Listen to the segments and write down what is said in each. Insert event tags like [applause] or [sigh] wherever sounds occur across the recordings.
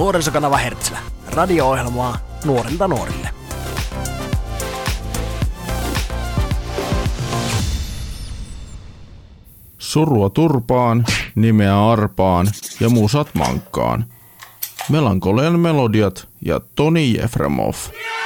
Nuorisokanava Hertzlä. Radio-ohjelmaa nuorilta nuorille. Surua turpaan, nimeä arpaan ja musat mankkaan. Melankolian melodiat ja Toni Jefremov. Yeah!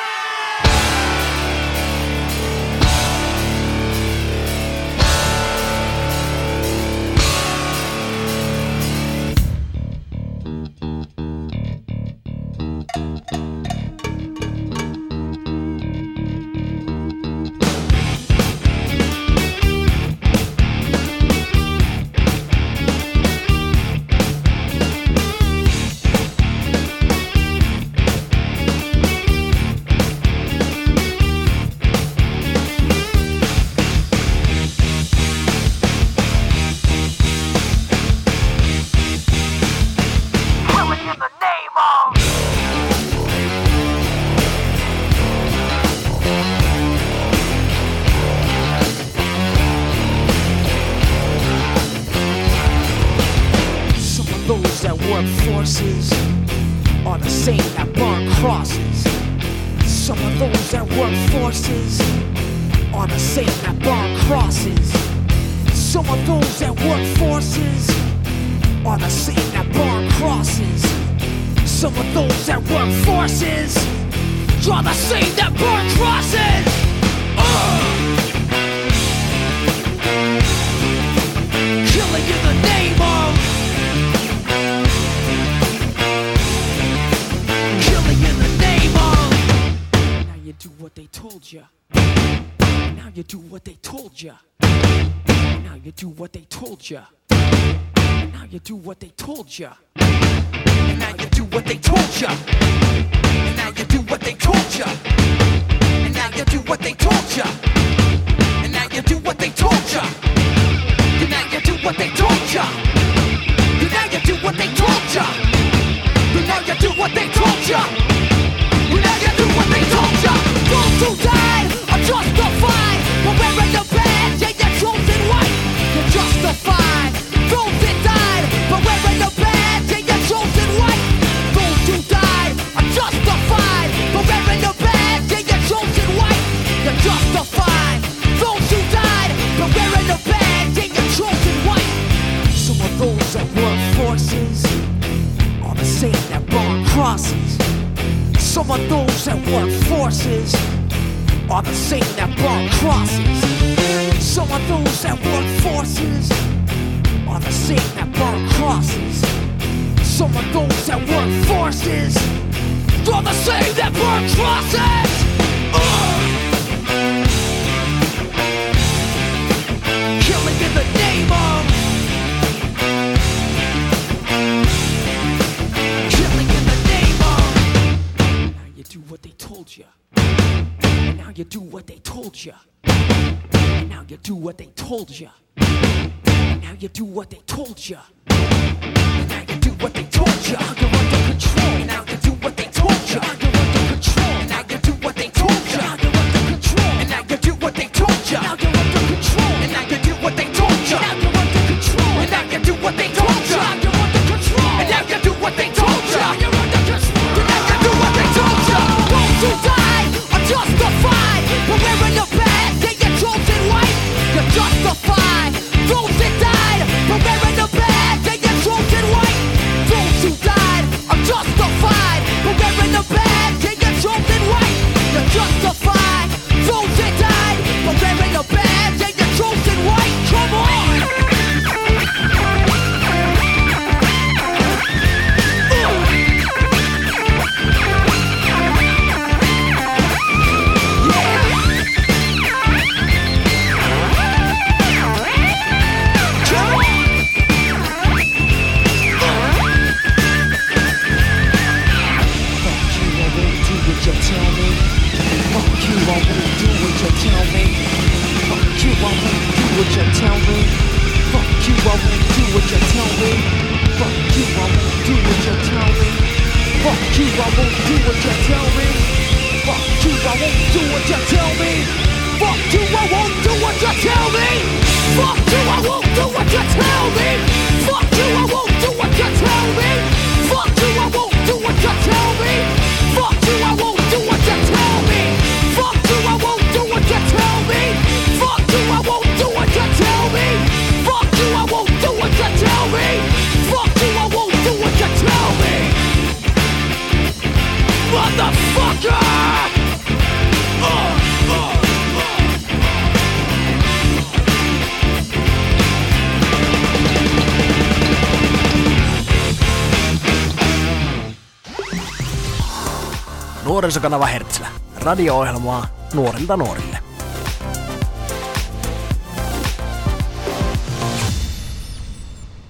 Nuorisokanava Hertzlä. Radio-ohjelmaa nuorilta nuorille.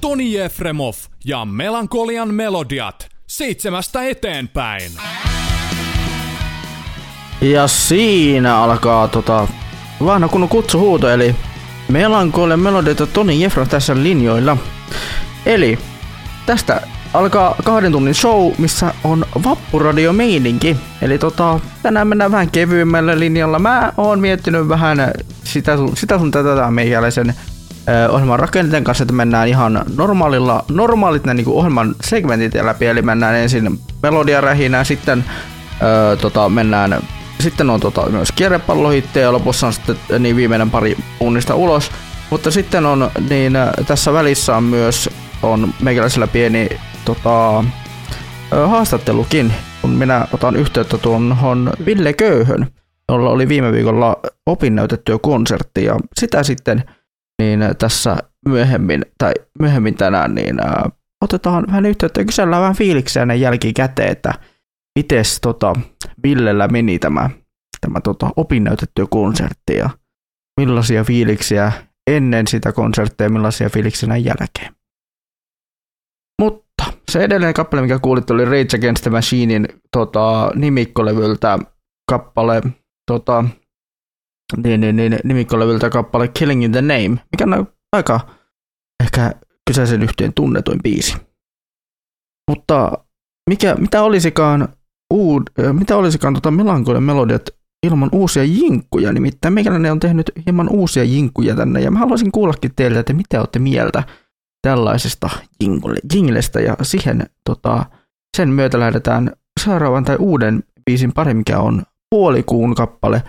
Toni Jefremov ja Melankolian melodiat seitsemästä eteenpäin. Ja siinä alkaa tota, vanha kunnon kutsuhuuto, eli Melankolian melodiat ja Toni Jefremov tässä linjoilla. Eli tästä alkaa kahden tunnin show, missä on vappuradio meininki. Eli tota, tänään mennään vähän kevyemmällä linjalla. Mä oon miettinyt vähän sitä sun, sitä sun tätä meikäläisen ö, ohjelman rakenteen kanssa, että mennään ihan normaalilla, normaalit nämä niin ohjelman segmentit läpi, eli mennään ensin melodiarähinä, sitten ö, tota, mennään sitten on tota, myös kierrepallohittejä ja lopussa on sitten niin viimeinen pari unnista ulos. Mutta sitten on, niin tässä välissä on myös on meikäläisellä pieni tota, haastattelukin, kun minä otan yhteyttä tuohon Ville Köyhön, jolla oli viime viikolla opinnäytetyökonsertti ja sitä sitten niin tässä myöhemmin, tai myöhemmin tänään, niin ää, otetaan vähän yhteyttä ja kysellään vähän fiiliksiä ennen jälkikäteen, että miten tota, Villellä meni tämä, tämä tota, opinnäytetyökonsertti ja millaisia fiiliksiä ennen sitä konserttia ja millaisia fiiliksiä näin jälkeen. Se edellinen kappale, mikä kuulit, oli Rage Against the Machinein tota, nimikkolevyltä kappale, tota, niin, niin, niin, nimikkolevyltä kappale Killing in the Name, mikä on aika ehkä kyseisen yhteen tunnetuin biisi. Mutta mikä, mitä olisikaan, uud, mitä olisikaan tota Melankolian melodiat ilman uusia jinkkuja, nimittäin meikäläinen on tehnyt hieman uusia jinkkuja tänne, ja mä haluaisin kuullakin teiltä, että mitä olette mieltä tällaisesta jinglestä ja siihen tota, sen myötä lähdetään seuraavan tai uuden biisin pari, mikä on puolikuun kappale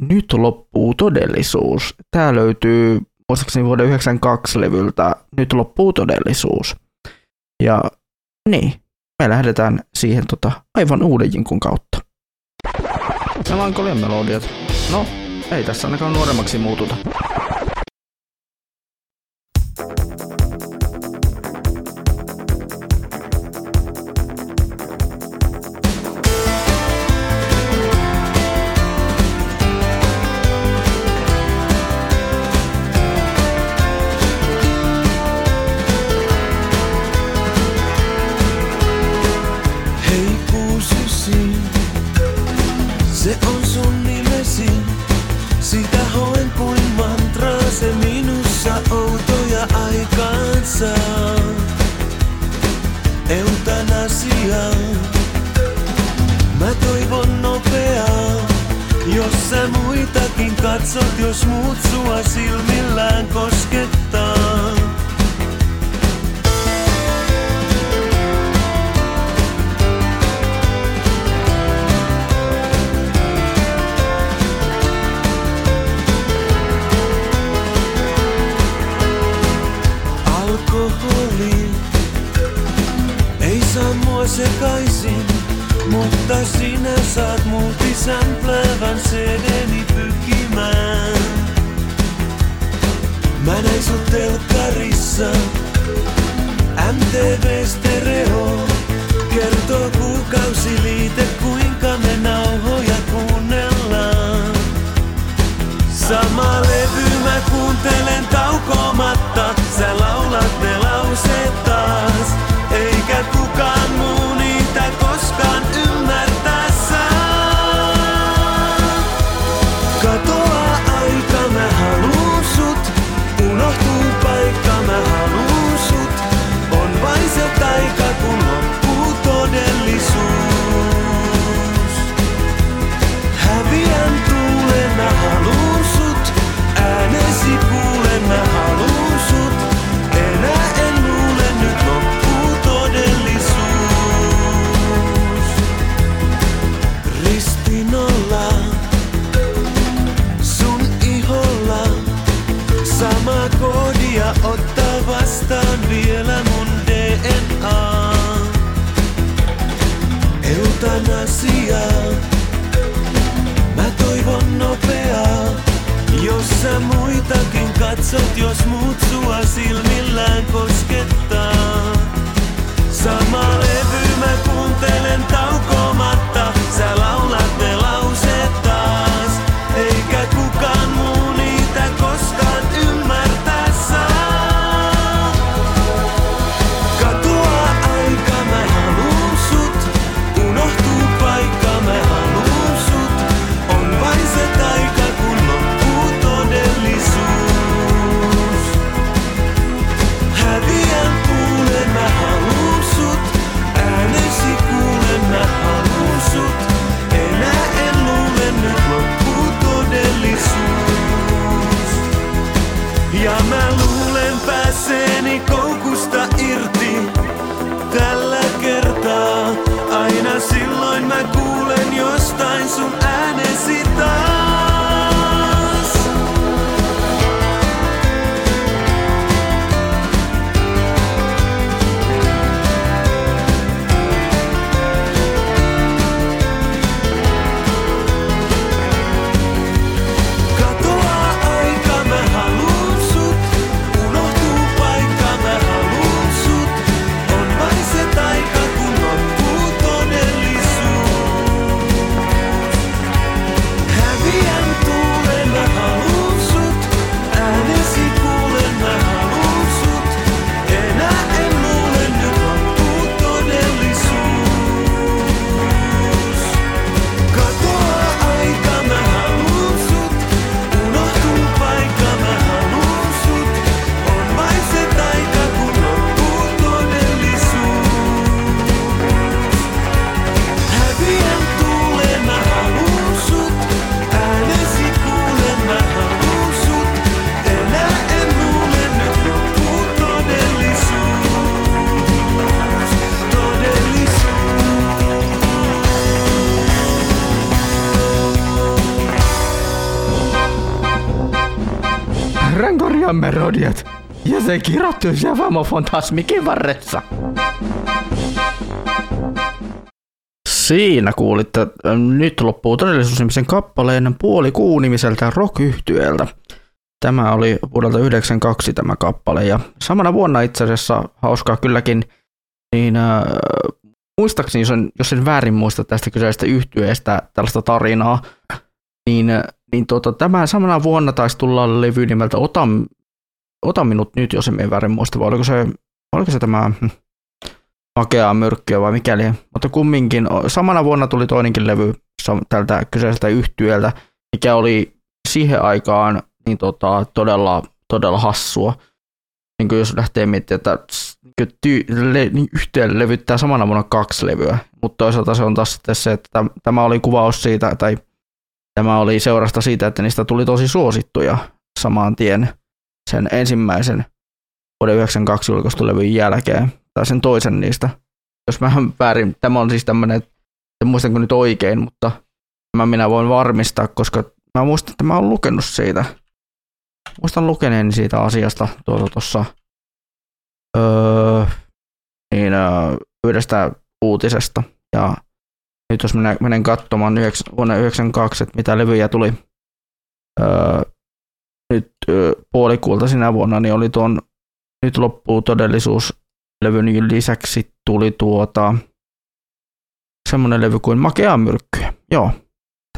Nyt loppuu todellisuus. Tämä löytyy muistaakseni vuoden 92 levyltä Nyt loppuu todellisuus. Ja niin, me lähdetään siihen tota, aivan uuden jinkun kautta. Melankolian melodiat. No, ei tässä ainakaan nuoremmaksi muututa. Katsot, jos muut sua silmillään koskettaa. alkoholi ei saa mua sekaisin, mutta sinä saat multisämpläävän pykimään. Sut telkkarissa, MTV Stereo kertoo kuukausiliite kuinka me nauhoja kuunnellaan. Sama levy mä kuuntelen taukomatta, sä laulat ne katsot, jos muut sua silmillään koskettaa. Sama levy mä kuuntelen taukomatta, Rankorian melodiat ja se kirjoittu se Famo Fantasmikin varressa. Siinä kuulitte äh, nyt loppuu todellisuusnimisen kappaleen puoli kuunimiseltä rock Tämä oli vuodelta 92 tämä kappale ja samana vuonna itse asiassa hauskaa kylläkin, niin äh, muistaakseni, jos en, jos en väärin muista tästä kyseisestä yhtyeestä tällaista tarinaa, niin, niin tota, tämä samana vuonna taisi tulla levy nimeltä Ota, Ota minut nyt, jos en väärin muista, vai oliko se, oliko se tämä makeaa myrkkyä vai mikäli, mutta kumminkin samana vuonna tuli toinenkin levy tältä kyseiseltä yhtyöltä, mikä oli siihen aikaan niin tota, todella, todella hassua. Niin kuin jos lähtee miettimään, että niin kuin ty- le- niin yhteen levyttää samana vuonna kaksi levyä, mutta toisaalta se on taas sitten se, että täm- tämä oli kuvaus siitä, tai tämä oli seurasta siitä, että niistä tuli tosi suosittuja saman tien sen ensimmäisen vuoden 92 julkaistun levyn jälkeen, tai sen toisen niistä. Jos mä väärin, tämä on siis tämmöinen, en muistanko nyt oikein, mutta mä minä voin varmistaa, koska mä muistan, että mä oon lukenut siitä. Muistan lukeneeni siitä asiasta tuossa tuossa öö, niin, öö, yhdestä uutisesta. Ja nyt jos minä menen katsomaan yhdeksän, vuonna 92, että mitä levyjä tuli öö, nyt öö, puolikuulta sinä vuonna, niin oli tuon Nyt loppuu todellisuus levyn lisäksi tuli tuota semmoinen levy kuin Makea myrkky. Joo,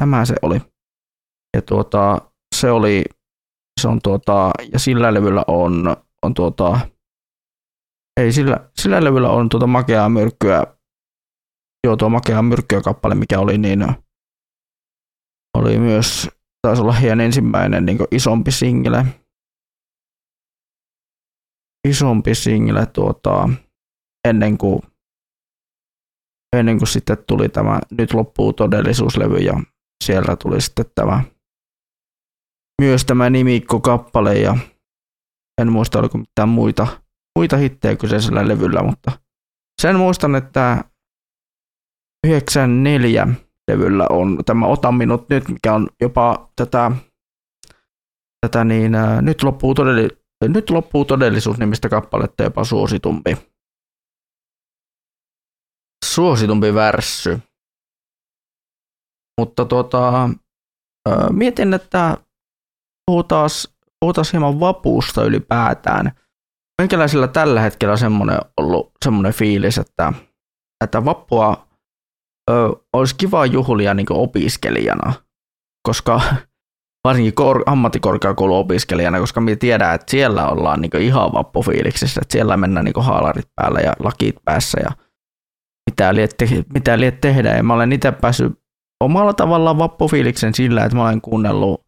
tämä se oli. Ja tuota, se oli, se on tuota, ja sillä levyllä on, on tuota, ei sillä, sillä levyllä on tuota Makeaa myrkkyä, joo tuo Makeaa myrkkyä kappale, mikä oli niin, oli myös, taisi olla hien ensimmäinen niin isompi single, isompi single tuota, ennen kuin ennen kuin sitten tuli tämä Nyt loppuu todellisuuslevy ja siellä tuli sitten tämä myös tämä nimikko-kappale ja en muista oliko mitään muita, muita hittejä kyseisellä levyllä, mutta sen muistan, että 94 levyllä on tämä Ota minut nyt, mikä on jopa tätä, tätä niin, ää, nyt, loppuu nyt loppuu todellisuus nimistä kappaletta jopa suositumpi. Suositumpi värssy. Mutta tuota, ää, mietin, että puhutaan, puhutaan hieman vapuusta ylipäätään. Meikäläisellä tällä hetkellä semmoinen ollut semmoinen fiilis, että, että vappua ö, olisi kiva juhlia niin opiskelijana, koska [laughs] varsinkin kor- ammattikorkeakouluopiskelijana, koska me tiedän, että siellä ollaan niin ihan vappufiiliksissä, että siellä mennään niin haalarit päällä ja lakit päässä ja mitä liet, te- mitä liet tehdä. Ja mä olen itse päässyt omalla tavallaan vappufiiliksen sillä, että mä olen kuunnellut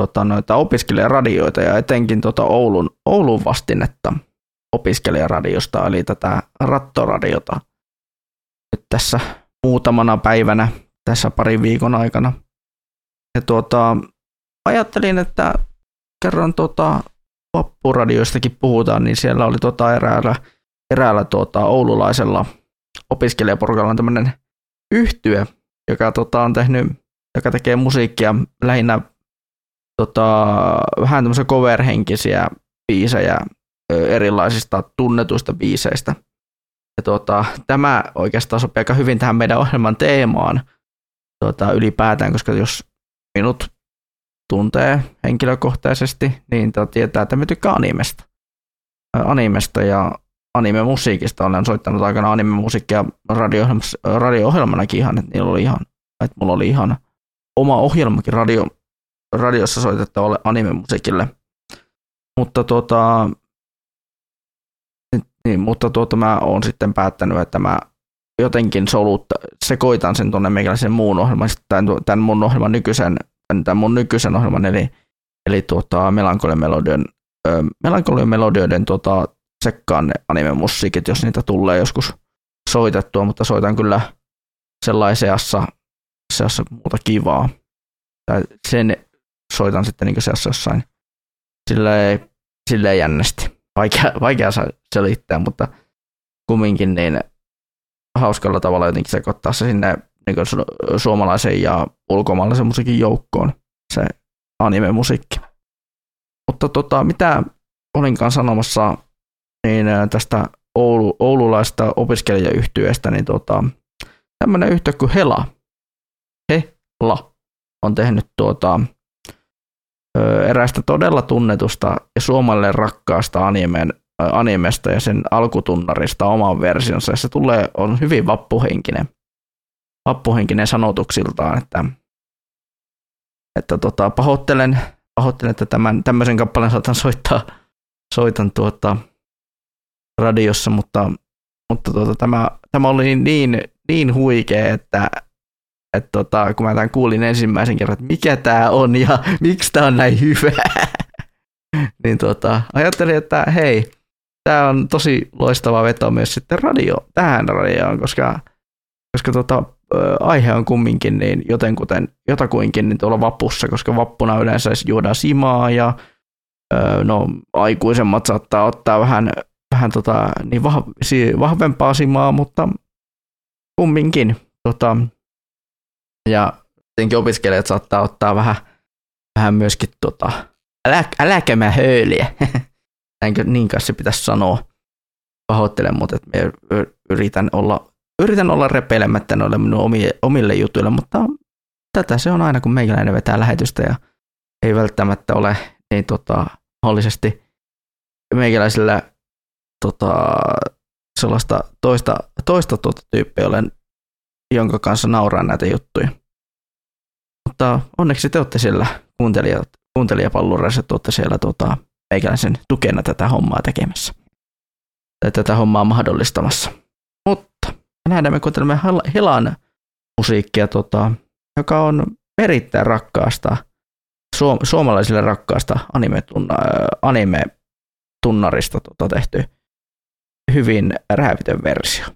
tota, noita opiskelijaradioita ja etenkin tota Oulun, Oulun vastinetta opiskelijaradiosta, eli tätä rattoradiota nyt tässä muutamana päivänä tässä parin viikon aikana. Ja tuota, ajattelin, että kerron tota, vappuradioistakin puhutaan, niin siellä oli tota eräällä, eräällä tota oululaisella opiskelijaporukalla tämmöinen yhtye, joka tota, on tehnyt, joka tekee musiikkia lähinnä tota, vähän tämmöisiä cover-henkisiä biisejä erilaisista tunnetuista biiseistä. Ja tota, tämä oikeastaan sopii aika hyvin tähän meidän ohjelman teemaan tota, ylipäätään, koska jos minut tuntee henkilökohtaisesti, niin tota, tietää, että me tykkään animesta. Animesta ja anime-musiikista olen soittanut aikana anime-musiikkia radio-ohjelmanakin ihan, että niillä oli ihan, että mulla oli ihan oma ohjelmakin radio, radiossa soitettavalle anime-musiikille. Mutta tota, niin, mutta tuota mä oon sitten päättänyt, että mä jotenkin solutta, sekoitan sen tuonne meikäläisen muun ohjelman, tämän, tämän mun ohjelman nykyisen, tämän, mun nykyisen ohjelman, eli, eli tuota, Melankolian melodioiden, ö, Melankolian melodioiden tuota, sekkaan ne anime-musiikit, jos niitä tulee joskus soitettua, mutta soitan kyllä sellaisessa seassa muuta kivaa. Tai sen soitan sitten niin seassa jossain silleen, silleen jännästi. Vaikea, [laughs] vaikea selittää, mutta kumminkin niin hauskalla tavalla jotenkin sekoittaa se sinne niin su- suomalaisen ja ulkomaalaisen musiikin joukkoon, se anime-musiikki. Mutta tota, mitä olinkaan sanomassa niin tästä Oulu, oululaista opiskelijayhtyeestä, niin tota, tämmöinen yhtiö kuin Hela, Hela, on tehnyt tuota, eräästä todella tunnetusta ja suomalainen rakkaasta animen, animesta ja sen alkutunnarista oman versionsa. Se tulee, on hyvin vappuhenkinen, vappuhenkinen sanotuksiltaan, että, että tota, pahoittelen, pahoittelen, että tämän, tämmöisen kappaleen saatan soittaa, soitan tuota, radiossa, mutta, mutta tuota, tämä, tämä oli niin, niin huikea, että, että tota, kun mä tämän kuulin ensimmäisen kerran, että mikä tämä on ja [laughs] miksi tämä on näin hyvä, [laughs] niin tota, ajattelin, että hei, tämä on tosi loistava veto myös sitten radio, tähän radioon, koska, koska tota, aihe on kumminkin niin jotenkuten, jotakuinkin niin tuolla vapussa, koska vappuna yleensä juodaan simaa ja no, aikuisemmat saattaa ottaa vähän, vähän tota, niin vahvempaa simaa, mutta kumminkin. Tota, ja tietenkin opiskelijat saattaa ottaa vähän, vähän myöskin tota, älä, äläkä mä höyliä. [laughs] Näinkö niin kanssa se pitäisi sanoa. Pahoittelen, mutta että yritän olla, yritän olla repeilemättä noille minun omille, omille jutuille, mutta tätä se on aina, kun meikäläinen vetää lähetystä ja ei välttämättä ole niin tota, mahdollisesti meikäläisellä tota, sellaista toista, toista tuota tyyppiä jonka kanssa nauraa näitä juttuja. Mutta onneksi te olette siellä kuuntelijat, kuuntelijapallureissa, te olette siellä tota, meikäläisen tukena tätä hommaa tekemässä. Tai tätä hommaa mahdollistamassa. Mutta nähdään, me kuuntelemme Hel- Helan musiikkia, tota, joka on erittäin rakkaasta, suom- suomalaisille rakkaasta anime-tunna- anime-tunnarista tota, tehty hyvin räävitön versio.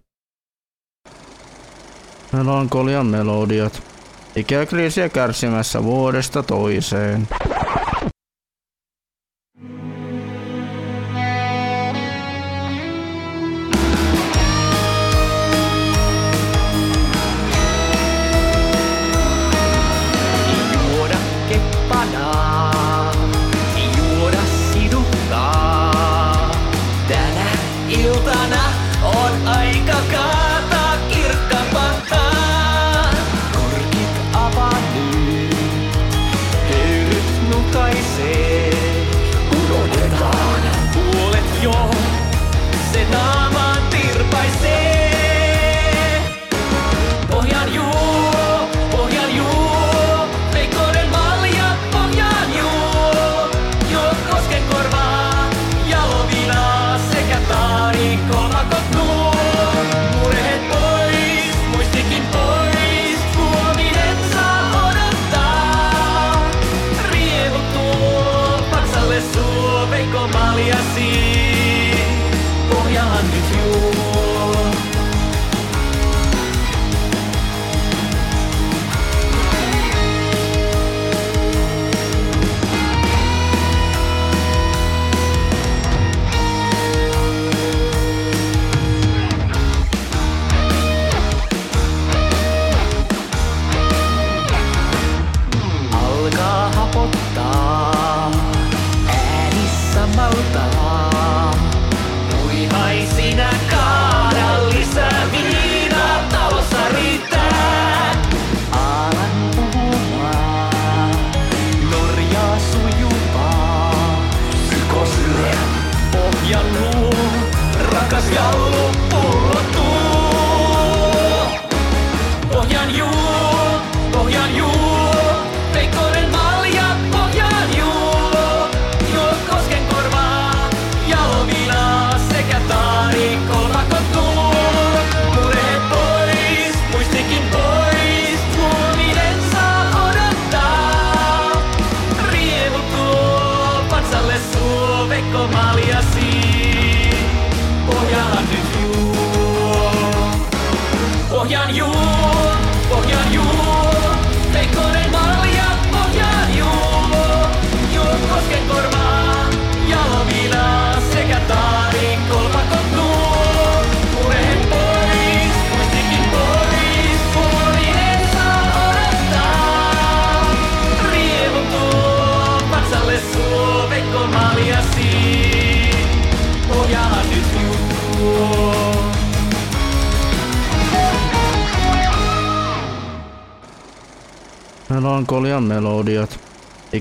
Melankolian melodiat. Ikäkriisiä kärsimässä vuodesta toiseen.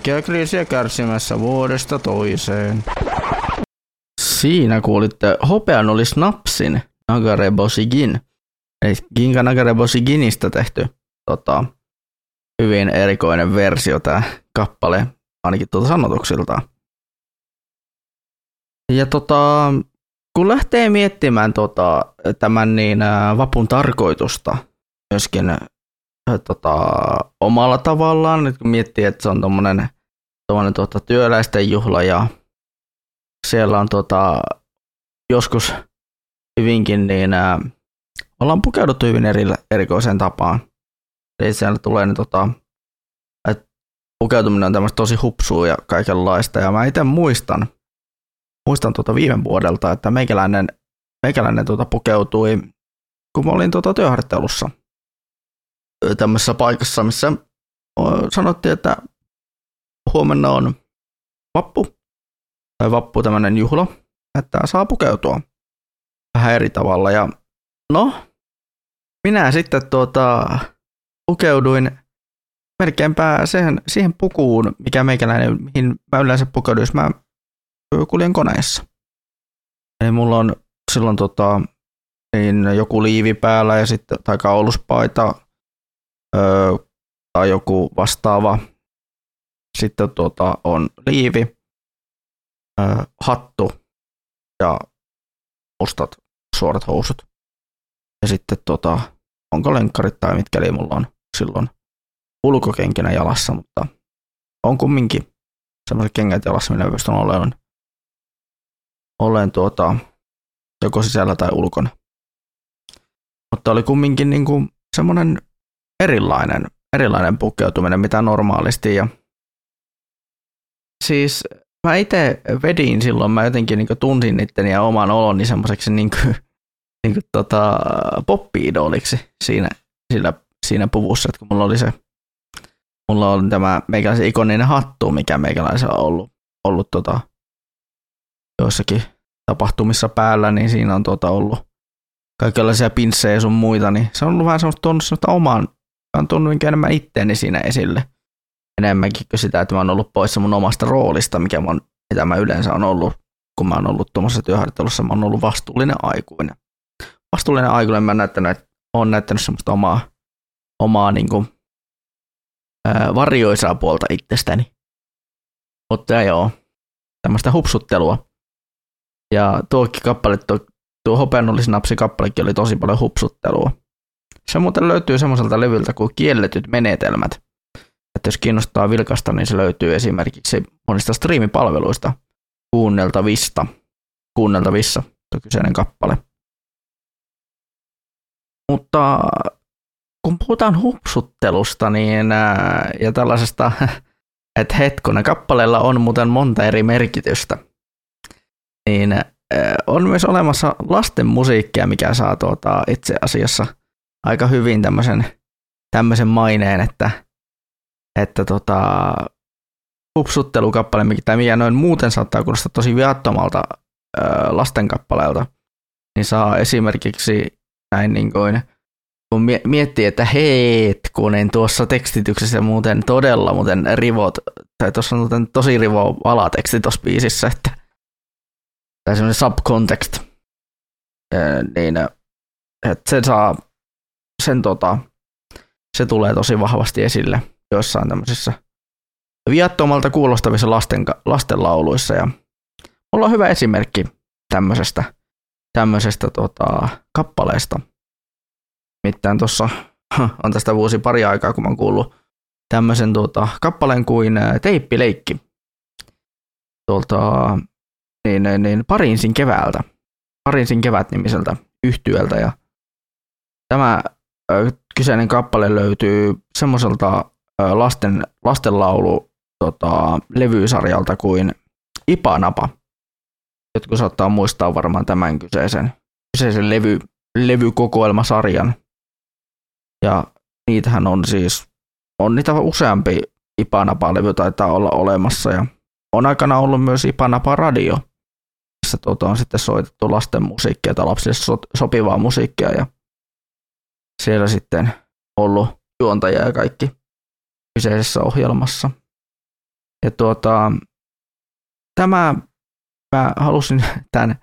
Ikäkriisiä kärsimässä vuodesta toiseen. Siinä kuulitte Hopean oli Snapsin Nagarebosigin. Eli Ginga Nagarebosigинista tehty tota, hyvin erikoinen versio tämä kappale, ainakin tuota sanotuksiltaan. Ja tota, kun lähtee miettimään tota, tämän niin ää, vapun tarkoitusta myöskin ää, tota, omalla tavallaan, nyt kun miettii, että se on tommonen, tommonen tota, työläisten juhla ja siellä on tota, joskus hyvinkin niin ää, ollaan pukeuduttu hyvin eri, erikoiseen tapaan. Eli siellä tulee ne tota, että pukeutuminen on tämmöistä tosi hupsua ja kaikenlaista ja mä itse muistan, muistan tuota viime vuodelta, että meikäläinen, meikäläinen tuota pukeutui, kun mä olin tuota työharjoittelussa tämmöisessä paikassa, missä sanottiin, että huomenna on vappu, tai vappu tämmöinen juhla, että saa pukeutua vähän eri tavalla. Ja no, minä sitten tuota, pukeuduin melkeinpä siihen, siihen pukuun, mikä meikäläinen, mihin mä yleensä pukeuduin, mä kuljen koneessa. Eli mulla on silloin tota, niin joku liivi päällä ja sitten, tai kauluspaita öö, tai joku vastaava. Sitten tuota, on liivi, öö, hattu ja mustat suorat housut. Ja sitten tota, onko lenkkarit tai mitkä eli mulla on silloin ulkokenkinä jalassa, mutta on kumminkin semmoiset kengät jalassa, millä pystyn olemaan, olen tuota, joko sisällä tai ulkona. Mutta oli kumminkin niin kuin semmoinen erilainen, erilainen pukeutuminen, mitä normaalisti. Ja siis mä itse vedin silloin, mä jotenkin niin tunsin itteni ja oman oloni semmoiseksi niin [laughs] niin tota, poppi-idoliksi siinä, siinä, siinä puvussa, että kun mulla oli se mulla on tämä meikäläisen ikoninen hattu, mikä meikäläisellä on ollut, ollut tota, joissakin tapahtumissa päällä, niin siinä on tota ollut kaikenlaisia pinssejä sun muita, niin se on ollut vähän semmoista tuonut semmoista oman, on tuonut enemmän itteeni siinä esille. Enemmänkin kuin sitä, että mä oon ollut poissa mun omasta roolista, mikä mä, mitä mä yleensä on ollut, kun mä oon ollut tuommoisessa työharjoittelussa, mä oon ollut vastuullinen aikuinen. Vastuullinen aikuinen mä näyttänyt, on näyttänyt semmoista omaa, omaa niin kuin, ää, varjoisaa puolta itsestäni. Mutta joo, tämmöistä hupsuttelua. Ja tuokin kappale, tuo, tuo hopeannollisen napsi kappalekin oli tosi paljon hupsuttelua. Se muuten löytyy semmoiselta levyltä kuin Kielletyt menetelmät. Että jos kiinnostaa vilkasta, niin se löytyy esimerkiksi monista striimipalveluista kuunneltavista. Kuunneltavissa tuo kyseinen kappale. Mutta kun puhutaan hupsuttelusta niin, ää, ja tällaisesta, [laughs] että hetkonen, kappaleella on muuten monta eri merkitystä, niin ää, on myös olemassa lasten musiikkia, mikä saa tuota, itse asiassa aika hyvin tämmöisen, tämmöisen maineen, että, että tota, hupsuttelukappale, tai mikä noin muuten saattaa kuulostaa tosi viattomalta ää, lasten kappaleelta, niin saa esimerkiksi näin niin kuin, kun mie- miettii, että hetkonen tuossa tekstityksessä muuten todella muuten rivot, tai tuossa on tosi rivo alateksti tuossa biisissä, että tai semmoinen subcontext, niin että se saa, sen tota, se tulee tosi vahvasti esille joissain tämmöisissä viattomalta kuulostavissa lasten, lastenlauluissa ja mulla on hyvä esimerkki tämmöisestä, tämmöisestä tota, kappaleesta. Mitään tuossa [laughs] on tästä vuosi pari aikaa, kun mä oon kuullut tämmöisen tota, kappaleen kuin Teippileikki. Tuolta niin, niin, Pariisin keväältä. Pariisin kevät-nimiseltä yhtyöltä. Ja tämä ö, kyseinen kappale löytyy semmoiselta lasten, lastenlaulu tota, levysarjalta kuin Ipanapa. Jotkut saattaa muistaa varmaan tämän kyseisen, kyseisen levy, levykokoelmasarjan. Ja niitähän on siis, on niitä useampi Ipanapa-levy taitaa olla olemassa ja on aikana ollut myös Ipanapa Radio, missä tuota on sitten soitettu lasten musiikkia tai lapsille so, sopivaa musiikkia ja siellä sitten ollut juontaja ja kaikki kyseisessä ohjelmassa. Ja tuota, tämä, mä halusin tämän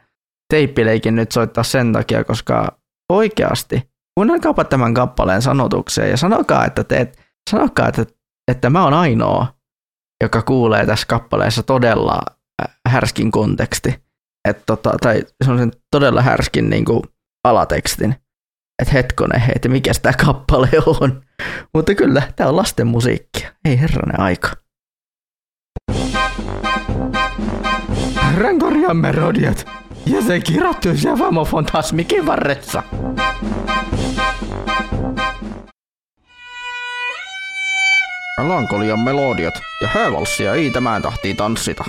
teippileikin nyt soittaa sen takia, koska oikeasti, kuunnelkaapa tämän kappaleen sanotukseen ja sanokaa, että, te, sanokaa, että, että mä oon ainoa, joka kuulee tässä kappaleessa todella äh, härskin konteksti. Et tota, tai semmoisen todella härskin niin kuin, alatekstin. Että hetkonen, että mikä tämä kappale on. Mutta kyllä, tämä on lasten musiikkia. Ei herranen aika. Rankorian melodiat ja se kirjoittuisi Vamo Fantasmikin varressa. Lankolian melodiat ja häävalssia ei tämän tahtiin tanssita.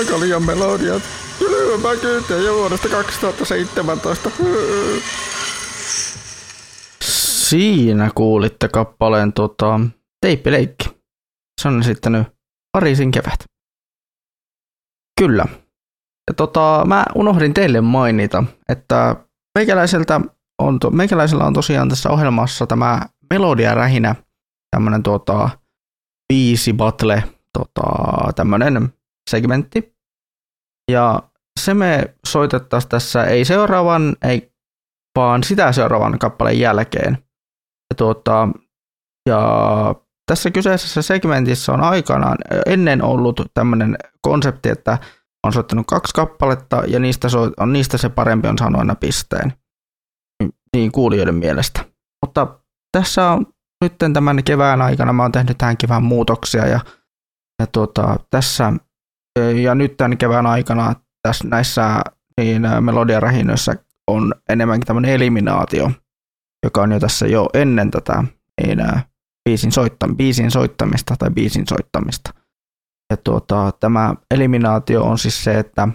Melankolian melodiat. Kylmä kyytiä jo vuodesta 2017. Siinä kuulitte kappaleen tota, teippileikki. Se on esittänyt Pariisin kevät. Kyllä. Ja tota, mä unohdin teille mainita, että meikäläiseltä on, to, meikäläisellä on tosiaan tässä ohjelmassa tämä Melodia Rähinä, tämmönen tota, biisi battle, tota, tämmönen segmentti. Ja se me soitettaisiin tässä ei seuraavan, ei, vaan sitä seuraavan kappaleen jälkeen. Ja, tuota, ja tässä kyseisessä segmentissä on aikanaan ennen ollut tämmöinen konsepti, että on soittanut kaksi kappaletta ja niistä, so, on, niistä se parempi on saanut aina pisteen. Niin kuulijoiden mielestä. Mutta tässä on nyt tämän kevään aikana mä oon tehnyt tähänkin vähän muutoksia ja, ja tuota, tässä ja nyt tämän kevään aikana tässä näissä niin melodiarähinnöissä on enemmänkin tämmöinen eliminaatio, joka on jo tässä jo ennen tätä niin, biisin, soittam- biisin soittamista tai biisin soittamista. Ja tuota, tämä eliminaatio on siis se, että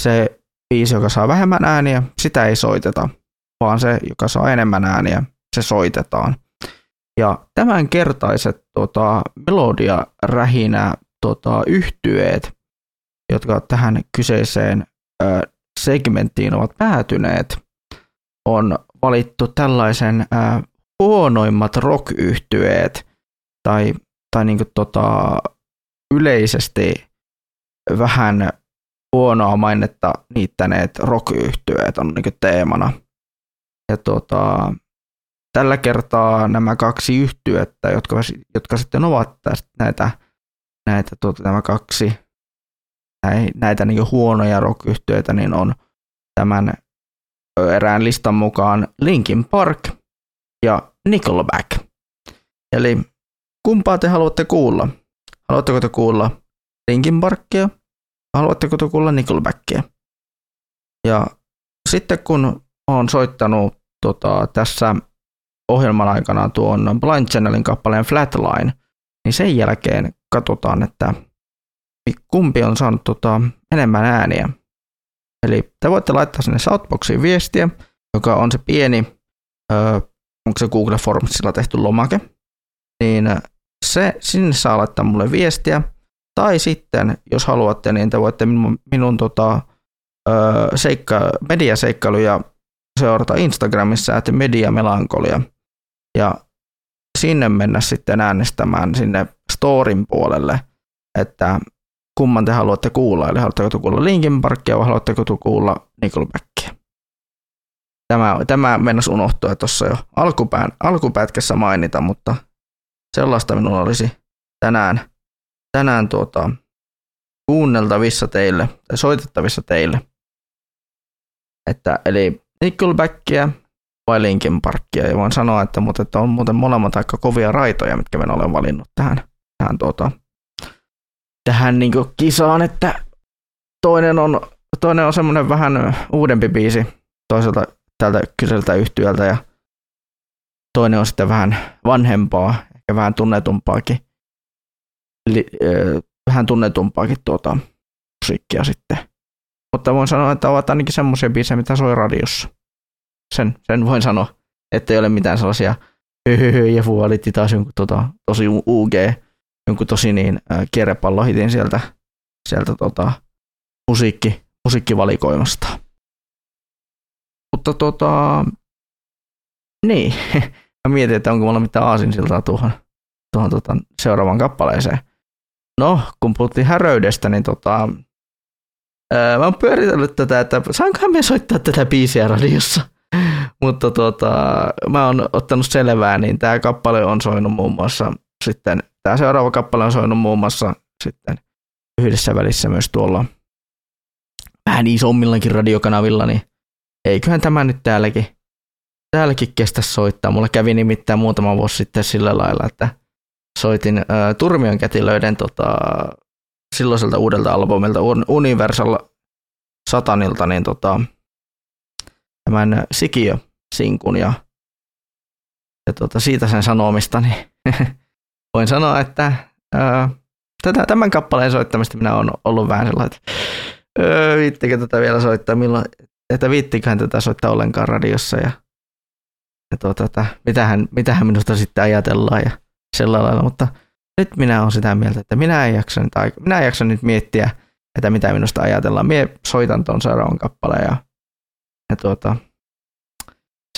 se biisi, joka saa vähemmän ääniä, sitä ei soiteta, vaan se, joka saa enemmän ääniä, se soitetaan. Ja tämänkertaiset tota, melodia rähinä tota, yhtyeet, jotka tähän kyseiseen segmenttiin ovat päätyneet, on valittu tällaisen huonoimmat rock tai, tai niin kuin, tota, yleisesti vähän huonoa mainetta niittäneet rock on niin teemana. Ja tota, tällä kertaa nämä kaksi yhtyettä, jotka, jotka sitten ovat tästä, näitä, näitä tuota, nämä kaksi näitä niin huonoja rock niin on tämän erään listan mukaan Linkin Park ja Nickelback. Eli kumpaa te haluatte kuulla? Haluatteko te kuulla Linkin Parkia? Haluatteko te kuulla Nickelbackia? Ja sitten kun olen soittanut tota, tässä ohjelman aikana tuon Blind Channelin kappaleen Flatline, niin sen jälkeen katsotaan, että kumpi on saanut tota, enemmän ääniä. Eli te voitte laittaa sinne Southboxiin viestiä, joka on se pieni, ö, onko se Google Formsilla tehty lomake, niin se, sinne saa laittaa mulle viestiä. Tai sitten, jos haluatte, niin te voitte minun, minun tota, ö, seikka, mediaseikkailuja seurata Instagramissa, että mediamelankolia. Ja sinne mennä sitten äänestämään sinne storin puolelle, että kumman te haluatte kuulla. Eli haluatteko kuulla Linkin Parkia vai haluatteko kuulla Nickelbackia? Tämä, tämä mennäisi unohtua tuossa jo alkupään, alkupätkässä mainita, mutta sellaista minulla olisi tänään, tänään tuota, kuunneltavissa teille tai soitettavissa teille. Että, eli Nickelbackia vai Linkin Parkia. Ja voin sanoa, että, mutta, että on muuten molemmat aika kovia raitoja, mitkä minä olen valinnut tähän, tähän, tuota, tähän niin kisaan, että toinen on, toinen on semmoinen vähän uudempi biisi toiselta tältä kyseiseltä yhtiöltä ja toinen on sitten vähän vanhempaa, ehkä vähän tunnetumpaakin, li, äh, vähän tunnetumpaakin tuota, musiikkia sitten. Mutta voin sanoa, että ovat ainakin semmoisia biisejä, mitä soi radiossa. Sen, sen voin sanoa, että ei ole mitään sellaisia höhöhö ja valitti taas jonkun tota, tosi UG, jonkun tosi niin kierrepallohitin sieltä, sieltä tota, musiikki, musiikkivalikoimasta. Mutta tota, niin, [laughs] mä mietin, että onko mulla mitään aasinsiltaa tuohon, tuohon tota, seuraavaan kappaleeseen. No, kun puhuttiin häröydestä, niin tota, ää, mä oon pyöritellyt tätä, että saankohan me soittaa tätä biisiä radiossa. [laughs] Mutta tota, mä oon ottanut selvää, niin tämä kappale on soinut muun muassa sitten, tämä seuraava kappale on soinut muun muassa sitten yhdessä välissä myös tuolla vähän isommillakin radiokanavilla, niin eiköhän tämä nyt täälläkin, täälläkin kestä soittaa. Mulla kävi nimittäin muutama vuosi sitten sillä lailla, että soitin ää, Turmion kätilöiden tota, silloiselta uudelta albumilta Universal Satanilta, niin tota, tämän Sikiö-sinkun ja, ja tota, siitä sen sanomista, niin [laughs] voin sanoa, että ää, tämän kappaleen soittamista minä olen ollut vähän sellainen, että viittikö tätä vielä soittaa, milloin, että viittiköhän tätä soittaa ollenkaan radiossa ja, ja tuota, että mitähän, mitähän minusta sitten ajatellaan ja sillä lailla, mutta nyt minä olen sitä mieltä, että minä en jaksa nyt, minä en jaksa nyt miettiä, että mitä minusta ajatellaan. Mie soitan tuon seuraavan kappaleen ja, ja tuota,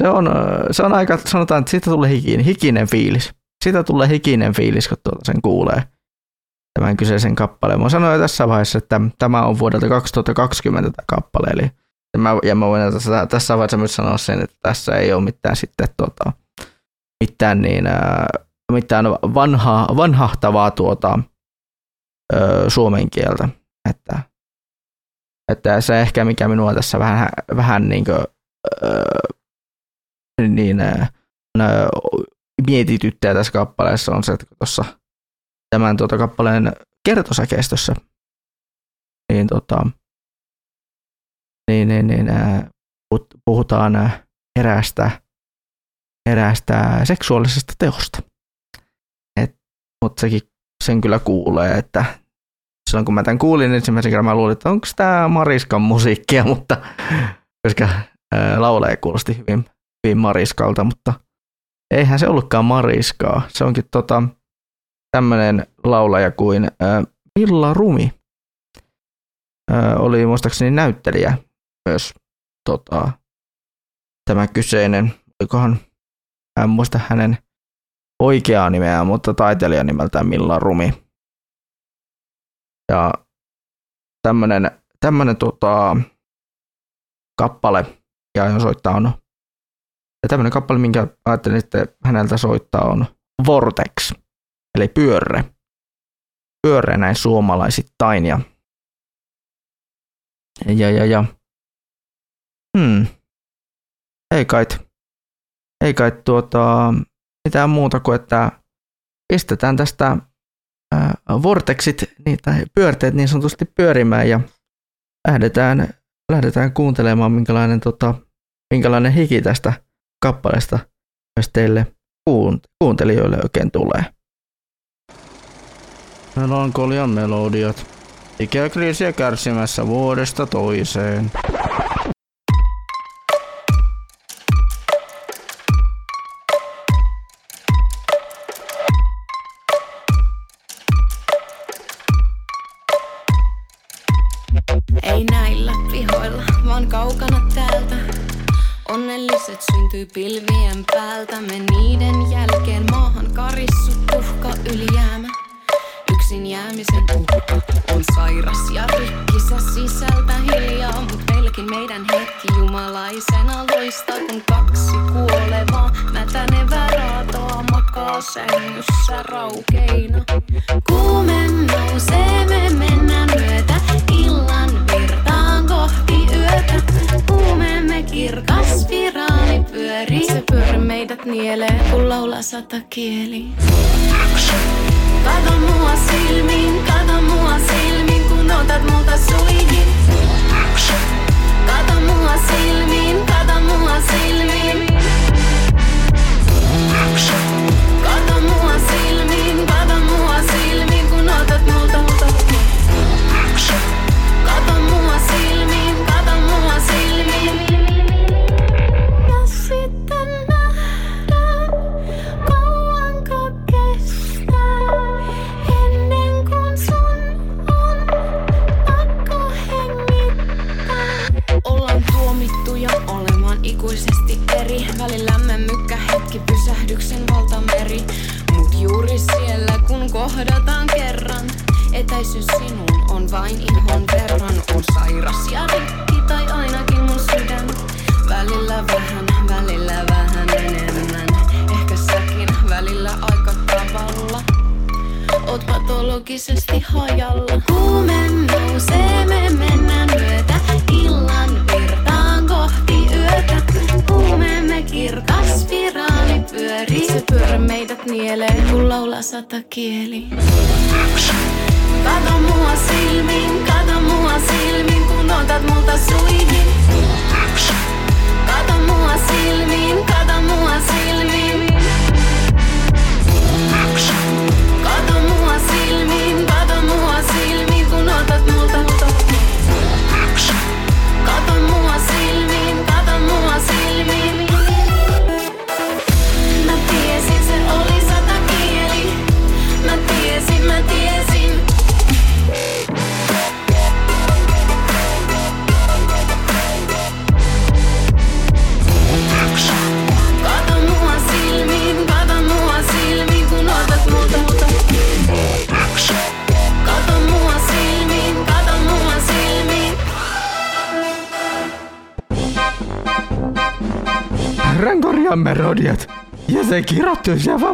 se on, se on aika, sanotaan, että siitä tulee hikinen, hikinen fiilis. Siitä tulee hikinen fiilis, kun tuota sen kuulee tämän kyseisen kappaleen. Mä sanoin jo tässä vaiheessa, että tämä on vuodelta 2020 tämä kappale, eli mä, ja mä voin tässä, tässä vaiheessa myös sanoa sen, että tässä ei ole mitään sitten tota, mitään, niin, ää, mitään vanha, vanhahtavaa tuota, ö, suomen kieltä. Että, että se ehkä mikä minua tässä vähän, vähän niin kuin, ö, niin, ö, mietityttää tässä kappaleessa on se, että tuossa tämän tuota kappaleen kertosäkeistössä, niin, tota, niin, niin, niin ää, puhutaan eräästä, eräästä seksuaalisesta teosta. Mutta sekin sen kyllä kuulee, että silloin kun mä tämän kuulin ensimmäisen kerran, mä luulin, että onko tämä Mariskan musiikkia, [laughs] mutta koska ää, laulaja kuulosti hyvin, hyvin Mariskalta, mutta eihän se ollutkaan Mariskaa. Se onkin tota, tämmöinen laulaja kuin äh, Milla Rumi. Äh, oli muistaakseni näyttelijä myös tota, tämä kyseinen, olikohan, en muista hänen oikeaa nimeään, mutta taiteilijan nimeltään Milla Rumi. Ja tämmöinen tota, kappale, ja soittaa on, ja tämmöinen kappale, minkä ajattelin että häneltä soittaa on Vortex eli pyörre. Pyörre näin suomalaisittain ja, ja, ja, ja. Hmm. Ei kai, ei kai tuota, mitään muuta kuin, että pistetään tästä ää, vortexit, niin, tai pyörteet niin sanotusti pyörimään ja lähdetään, lähdetään kuuntelemaan, minkälainen, tota, minkälainen hiki tästä kappaleesta myös teille kuuntelijoille oikein tulee. Melankolian melodiat. Ikäkriisiä kärsimässä vuodesta toiseen. Kun laulaa sata kieli. Kato mua silmiin,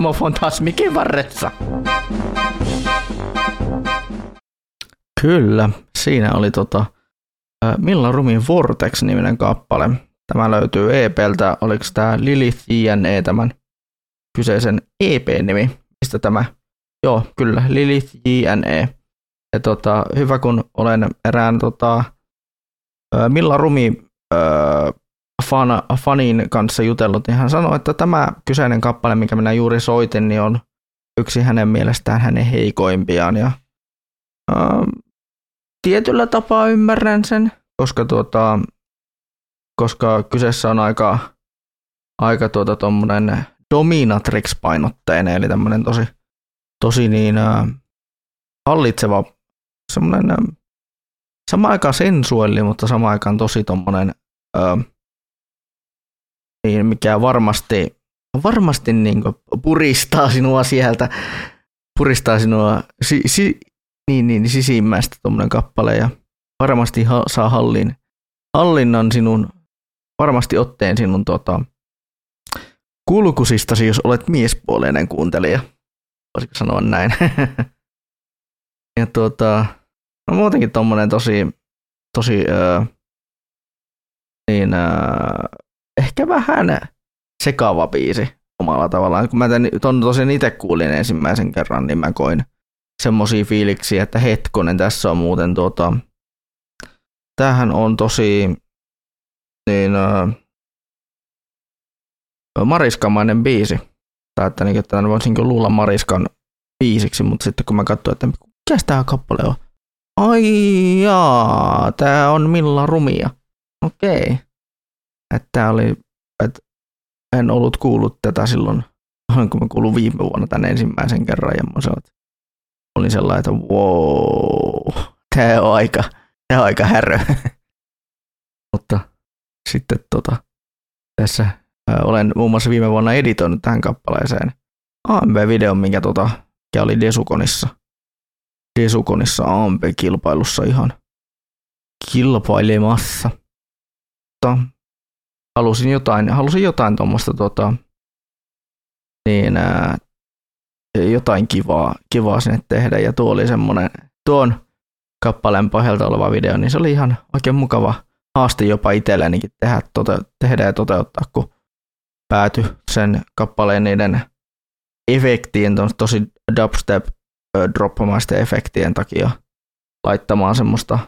se Famo Fantasmikin varressa. Kyllä, siinä oli tota Milla Rumin Vortex-niminen kappale. Tämä löytyy EPltä. Oliko tämä Lilith JNE tämän kyseisen EP-nimi? Mistä tämä? Joo, kyllä, Lilith JNE. Ja tota, hyvä kun olen erään tota, Milla Rumi fan, fanin kanssa jutellut, niin hän sanoi, että tämä kyseinen kappale, mikä minä juuri soitin, niin on yksi hänen mielestään hänen heikoimpiaan. Ja, ä, tietyllä tapaa ymmärrän sen, koska, tuota, koska kyseessä on aika, aika tuota, tommonen dominatrix-painotteinen, eli tämmöinen tosi, tosi niin, ä, hallitseva, semmoinen ä, sama aikaan sensuelli, mutta sama aikaan tosi tommonen, ä, niin mikä varmasti, varmasti niin puristaa sinua sieltä, puristaa sinua si, si, niin, niin, sisimmästä tuommoinen kappale ja varmasti ha, saa hallin, hallinnan sinun, varmasti otteen sinun tota, kulkusistasi, jos olet miespuoleinen kuuntelija. Voisiko sanoa näin? [laughs] ja tuota, no muutenkin tuommoinen tosi, tosi öö, niin, öö, ehkä vähän sekava biisi omalla tavallaan. Kun mä tän, ton tosin itse kuulin ensimmäisen kerran, niin mä koin semmosia fiiliksiä, että hetkonen, tässä on muuten tuota, tämähän on tosi niin uh, mariskamainen biisi. Tai että, niin, että voisin luulla Mariskan biisiksi, mutta sitten kun mä katsoin, että mikä tämä kappale on? Ai jaa, tää on Milla Rumia. Okei. Okay. Että tää oli, että en ollut kuullut tätä silloin, kun mä kuulun viime vuonna tänne ensimmäisen kerran. Ja mä sanoin, olin sellainen, että wow, tämä on aika, tämä on aika härö. [laughs] Mutta sitten tota, tässä ää, olen muun muassa viime vuonna editoinut tähän kappaleeseen AMB-videon, minkä tota, mikä oli Desukonissa. Desukonissa AMB-kilpailussa ihan kilpailemassa. Mutta halusin jotain, halusin jotain tuommoista tota, niin, ää, jotain kivaa, kivaa sinne tehdä. Ja tuo oli semmoinen, tuon kappaleen pohjalta oleva video, niin se oli ihan oikein mukava haaste jopa itsellenikin tehdä, tote, tehdä ja toteuttaa, kun pääty sen kappaleen niiden efektien, tosi dubstep droppamaisten efektien takia laittamaan semmoista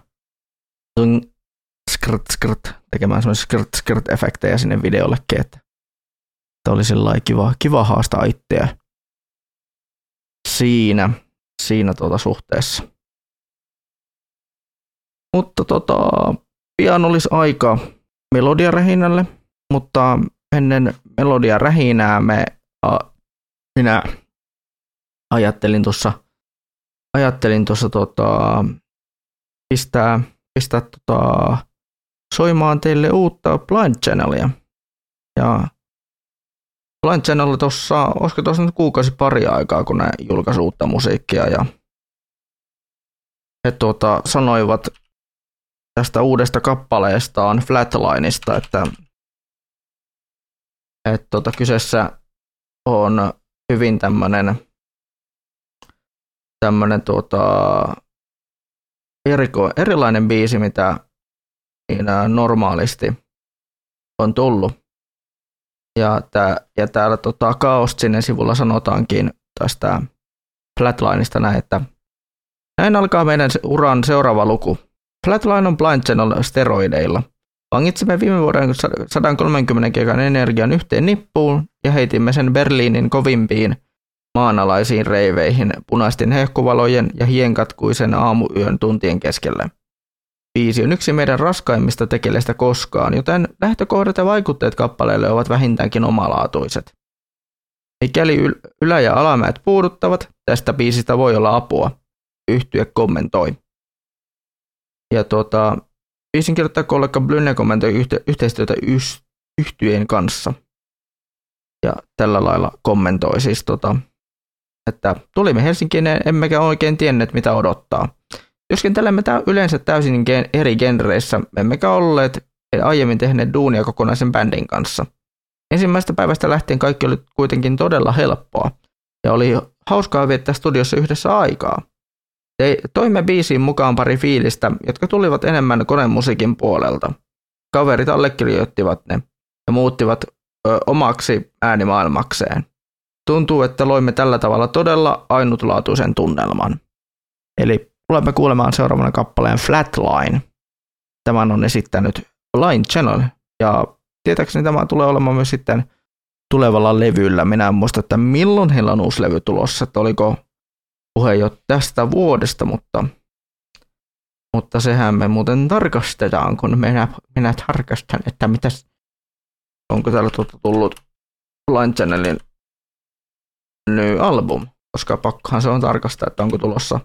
skrt, skrt, tekemään semmoisia skrt, skrt efektejä sinne videollekin, että, että oli sellainen kiva, kiva haastaa itseä siinä, siinä tuota suhteessa. Mutta tota, pian olisi aika melodiarähinälle, mutta ennen melodiarähinää me, a, minä ajattelin tuossa ajattelin tuossa tota, pistää, pistää tota, soimaan teille uutta Blind Channelia. Ja Blind Channel tuossa, olisiko tuossa nyt kuukausi pari aikaa, kun ne julkaisi uutta musiikkia ja he tuota, sanoivat tästä uudesta kappaleestaan Flatlineista, että, että tuota, kyseessä on hyvin tämmöinen tämmönen tuota, eriko, erilainen biisi, mitä niin, normaalisti on tullut. Ja, tää, ja täällä tota, sinne sivulla sanotaankin tästä Flatlineista näin, että näin alkaa meidän uran seuraava luku. Flatline on Blind Channel steroideilla. Vangitsemme viime vuoden 130 gigan energian yhteen nippuun ja heitimme sen Berliinin kovimpiin maanalaisiin reiveihin punaisten hehkuvalojen ja hienkatkuisen aamuyön tuntien keskellä. Biisi on yksi meidän raskaimmista tekeleistä koskaan, joten lähtökohdat ja vaikutteet kappaleelle ovat vähintäänkin omalaatuiset. Mikäli yl- ylä- ja alamäet puuduttavat, tästä biisistä voi olla apua. Yhtye kommentoi. Ja tuota, biisin kirjoittaa kollega Blynne kommentoi yhte- yhteistyötä yhtyeen kanssa. Ja tällä lailla kommentoi siis, tota, että tulimme Helsinkiin emmekä oikein tienneet mitä odottaa. Työskentelemme tä- yleensä täysin gen- eri genreissä, emmekä olleet aiemmin tehneet duunia kokonaisen bändin kanssa. Ensimmäisestä päivästä lähtien kaikki oli kuitenkin todella helppoa ja oli hauskaa viettää studiossa yhdessä aikaa. Te, toimme biisiin mukaan pari fiilistä, jotka tulivat enemmän konemusiikin puolelta. Kaverit allekirjoittivat ne ja muuttivat ö, omaksi äänimaailmakseen. Tuntuu, että loimme tällä tavalla todella ainutlaatuisen tunnelman. Eli tulemme kuulemaan seuraavana kappaleen Flatline. Tämän on esittänyt Line Channel ja tietääkseni tämä tulee olemaan myös sitten tulevalla levyllä. Minä en muista, että milloin heillä on uusi levy tulossa, että oliko puhe jo tästä vuodesta, mutta, mutta sehän me muuten tarkastetaan, kun minä, minä tarkastan, että mitäs, onko täällä tuota tullut Line Channelin new album, koska pakkohan se on tarkastaa, että onko tulossa,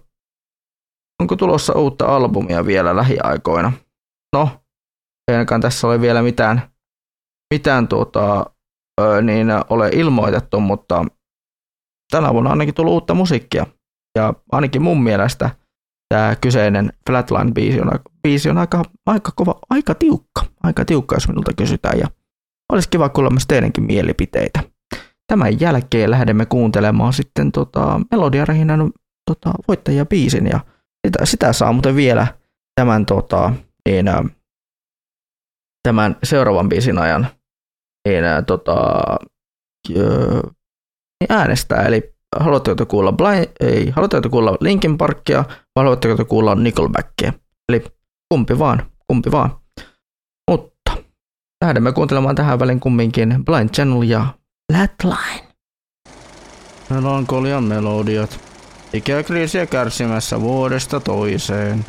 onko tulossa uutta albumia vielä lähiaikoina. No, ei tässä ole vielä mitään, mitään tuota, ö, niin ole ilmoitettu, mutta tänä vuonna on ainakin tullut uutta musiikkia. Ja ainakin mun mielestä tämä kyseinen Flatline-biisi on, biisi on aika, aika kova, aika tiukka, aika tiukka, jos minulta kysytään. Ja olisi kiva kuulla myös teidänkin mielipiteitä. Tämän jälkeen lähdemme kuuntelemaan sitten tota, Melodiarehinan tota, voittajabiisin ja sitä, sitä saa muuten vielä tämän, tota, niin, ä, tämän seuraavan biisin ajan niin, ä, tota, niin äänestää. Eli haluatteko kuulla, Blind, ei, haluatteko kuulla Linkin Parkia vai haluatteko kuulla Nickelbackia? Eli kumpi vaan, kumpi vaan. Mutta lähdemme kuuntelemaan tähän välin kumminkin Blind Channel ja Flatline. Melankolian melodiat. Ikäkriisiä kärsimässä vuodesta toiseen.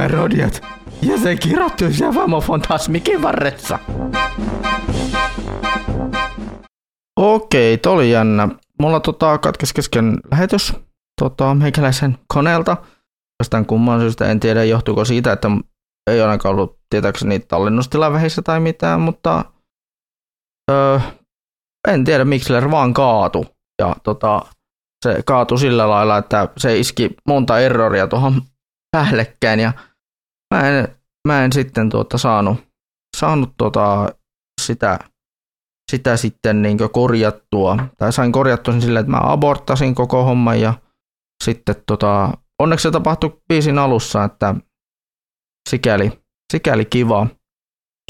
Rankorian melodiat. Ja se kirjoittu se vamo fantasmikin varressa. Okei, toi oli jännä. Mulla tota katkes kesken lähetys tota, meikäläisen koneelta, Jostain kumman syystä en tiedä, johtuuko siitä, että ei ainakaan ollut tietääkseni tallennustilavähissä tai mitään, mutta öö, en tiedä, Mixler vaan kaatu. Ja tota, se kaatui sillä lailla, että se iski monta erroria tuohon päällekkäin ja mä en, mä en sitten tuota saanut, saanut tuota sitä, sitä sitten niin korjattua. Tai sain korjattua sen sillä, että mä aborttasin koko homman ja sitten tota, onneksi se tapahtui biisin alussa, että sikäli, sikäli kiva,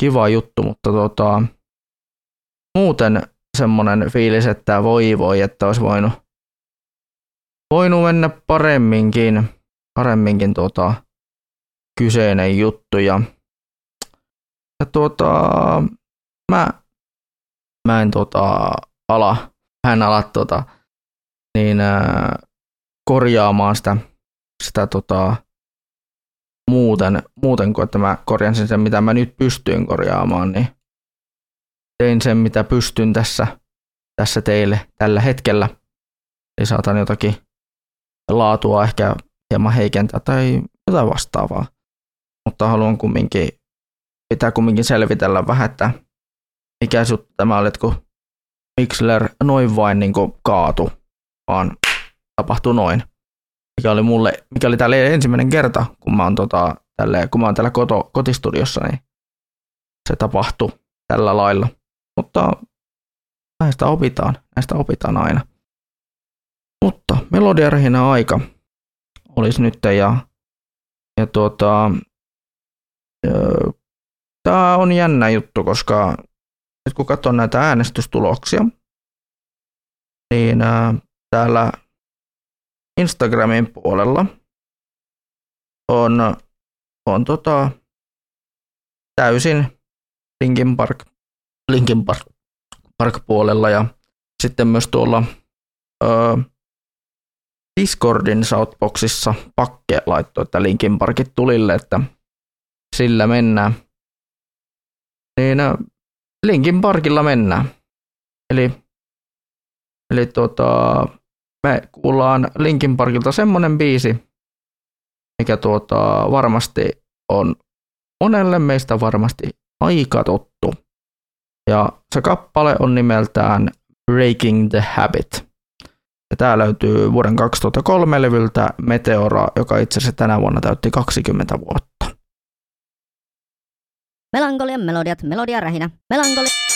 kiva juttu, mutta tota, muuten semmoinen fiilis, että voi voi, että olisi voinut, voinut mennä paremminkin, paremminkin tota, kyseinen juttu. Ja, ja tuota, mä, mä en tota, ala, hän ala tota, niin, ää, korjaamaan sitä, sitä tota, muuten, muuten kuin että mä korjasin sen, mitä mä nyt pystyin korjaamaan, niin tein sen, mitä pystyn tässä, tässä teille tällä hetkellä. Eli saatan jotakin laatua ehkä hieman heikentää tai jotain vastaavaa. Mutta haluan kumminkin, pitää kumminkin selvitellä vähän, että mikä juttu tämä oli, kun Mixler noin vain niin kaatu, vaan tapahtui noin. Mikä oli mulle, mikä oli täällä ensimmäinen kerta, kun mä oon, tota, tälle, kun mä oon täällä koto, kotistudiossa, niin se tapahtui tällä lailla. Mutta näistä opitaan, näistä opitaan aina. Mutta melodiarhina aika olisi nyt ja, ja tuota, tämä on jännä juttu, koska nyt kun katson näitä äänestystuloksia, niin ää, täällä Instagramin puolella on, on tota, täysin Linkin Park, Linkin Park, Park puolella ja sitten myös tuolla ö, Discordin Southboxissa pakke laittoi, että Linkin Parkit tulille, että sillä mennään. Niin ö, Linkin Parkilla mennään. Eli, eli tota, me kuullaan Linkin Parkilta semmonen biisi, mikä tuota, varmasti on monelle meistä varmasti aika tottu. Ja se kappale on nimeltään Breaking the Habit. Ja tämä löytyy vuoden 2003 levyltä Meteora, joka itse asiassa tänä vuonna täytti 20 vuotta. Melankolian melodiat, melodia rähinä. Melankoli...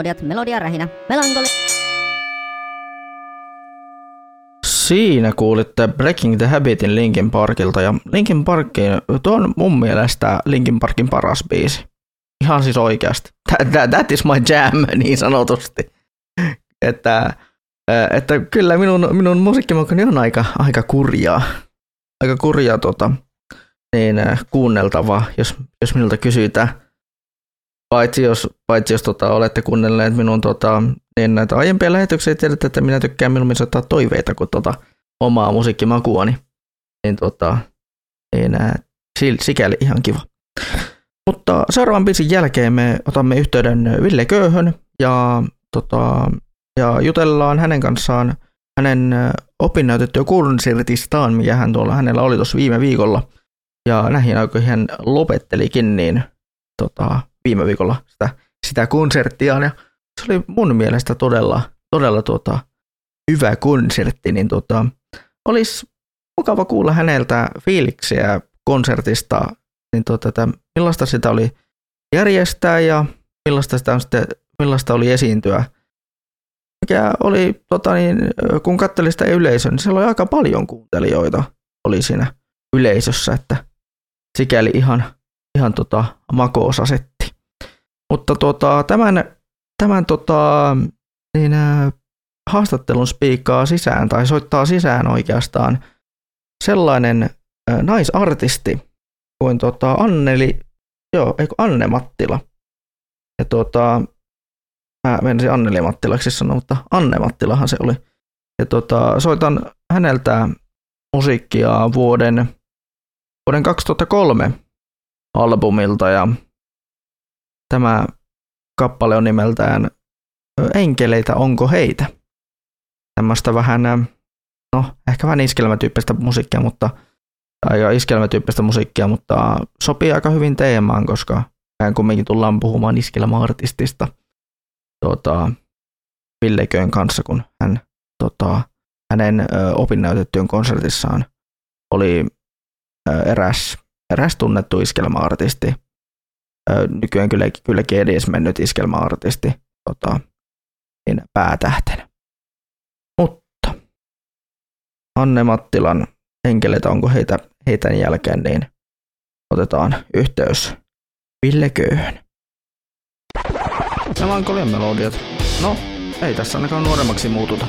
melodiat, melodia rähinä. Melankolia. Siinä kuulitte Breaking the Habitin Linkin Parkilta ja Linkin Parkin, tuo on mun mielestä Linkin Parkin paras biisi. Ihan siis oikeasti. That, that is my jam [laughs] niin sanotusti. Että, että kyllä minun, minun musiikkimaukani on aika, aika kurjaa. Aika kurjaa tota, niin, kuunneltavaa, jos, jos minulta kysytään. Paitsi jos, paitsi jos tota, olette kuunnelleet minun tota, niin näitä aiempia lähetyksiä, tiedätte, että minä tykkään minun soittaa toiveita kuin tota, omaa musiikkimakuani. Niin, tota, niin ää, sikäli ihan kiva. [laughs] Mutta seuraavan biisin jälkeen me otamme yhteyden Ville Köyhön ja, tota, ja jutellaan hänen kanssaan hänen opinnäytettyä kuulunnisirtistaan, mikä hän tuolla hänellä oli tuossa viime viikolla. Ja näihin aikoihin hän lopettelikin niin tota, viime viikolla sitä, sitä konserttiaan. Ja se oli mun mielestä todella, todella tuota, hyvä konsertti, niin tota, olisi mukava kuulla häneltä fiiliksiä konsertista, niin tota, että millaista sitä oli järjestää ja millaista, sitä on sitten, millaista oli esiintyä. Mikä oli, tota niin, kun katselin sitä yleisöä, niin siellä oli aika paljon kuuntelijoita oli siinä yleisössä, että sikäli ihan, ihan tota, makoosa setti. Mutta tota, tämän, tämän tota, niin, äh, haastattelun spiikkaa sisään tai soittaa sisään oikeastaan sellainen äh, naisartisti kuin tota Anneli, joo, eikö Anne Mattila. Ja tota, mä menisin Anneli Mattilaksi sanoa, mutta Anne Mattilahan se oli. Ja tota, soitan häneltä musiikkia vuoden, vuoden 2003 albumilta ja tämä kappale on nimeltään Enkeleitä onko heitä? Tämmöistä vähän, no ehkä vähän iskelmätyyppistä musiikkia, mutta aika iskelmätyyppistä musiikkia, mutta sopii aika hyvin teemaan, koska hän kumminkin tullaan puhumaan iskelmäartistista tota, Ville Köön kanssa, kun hän tota, hänen opinnäytetyön konsertissaan oli eräs, eräs tunnettu iskelmäartisti, nykyään kyllä, kylläkin edes mennyt iskelmäartisti tota, niin päätähtenä. Mutta Anne Mattilan henkilöitä, onko heitä, heitä jälkeen, niin otetaan yhteys Ville Köyhön. Melankolian melodiat. No, ei tässä ainakaan nuoremmaksi muututa.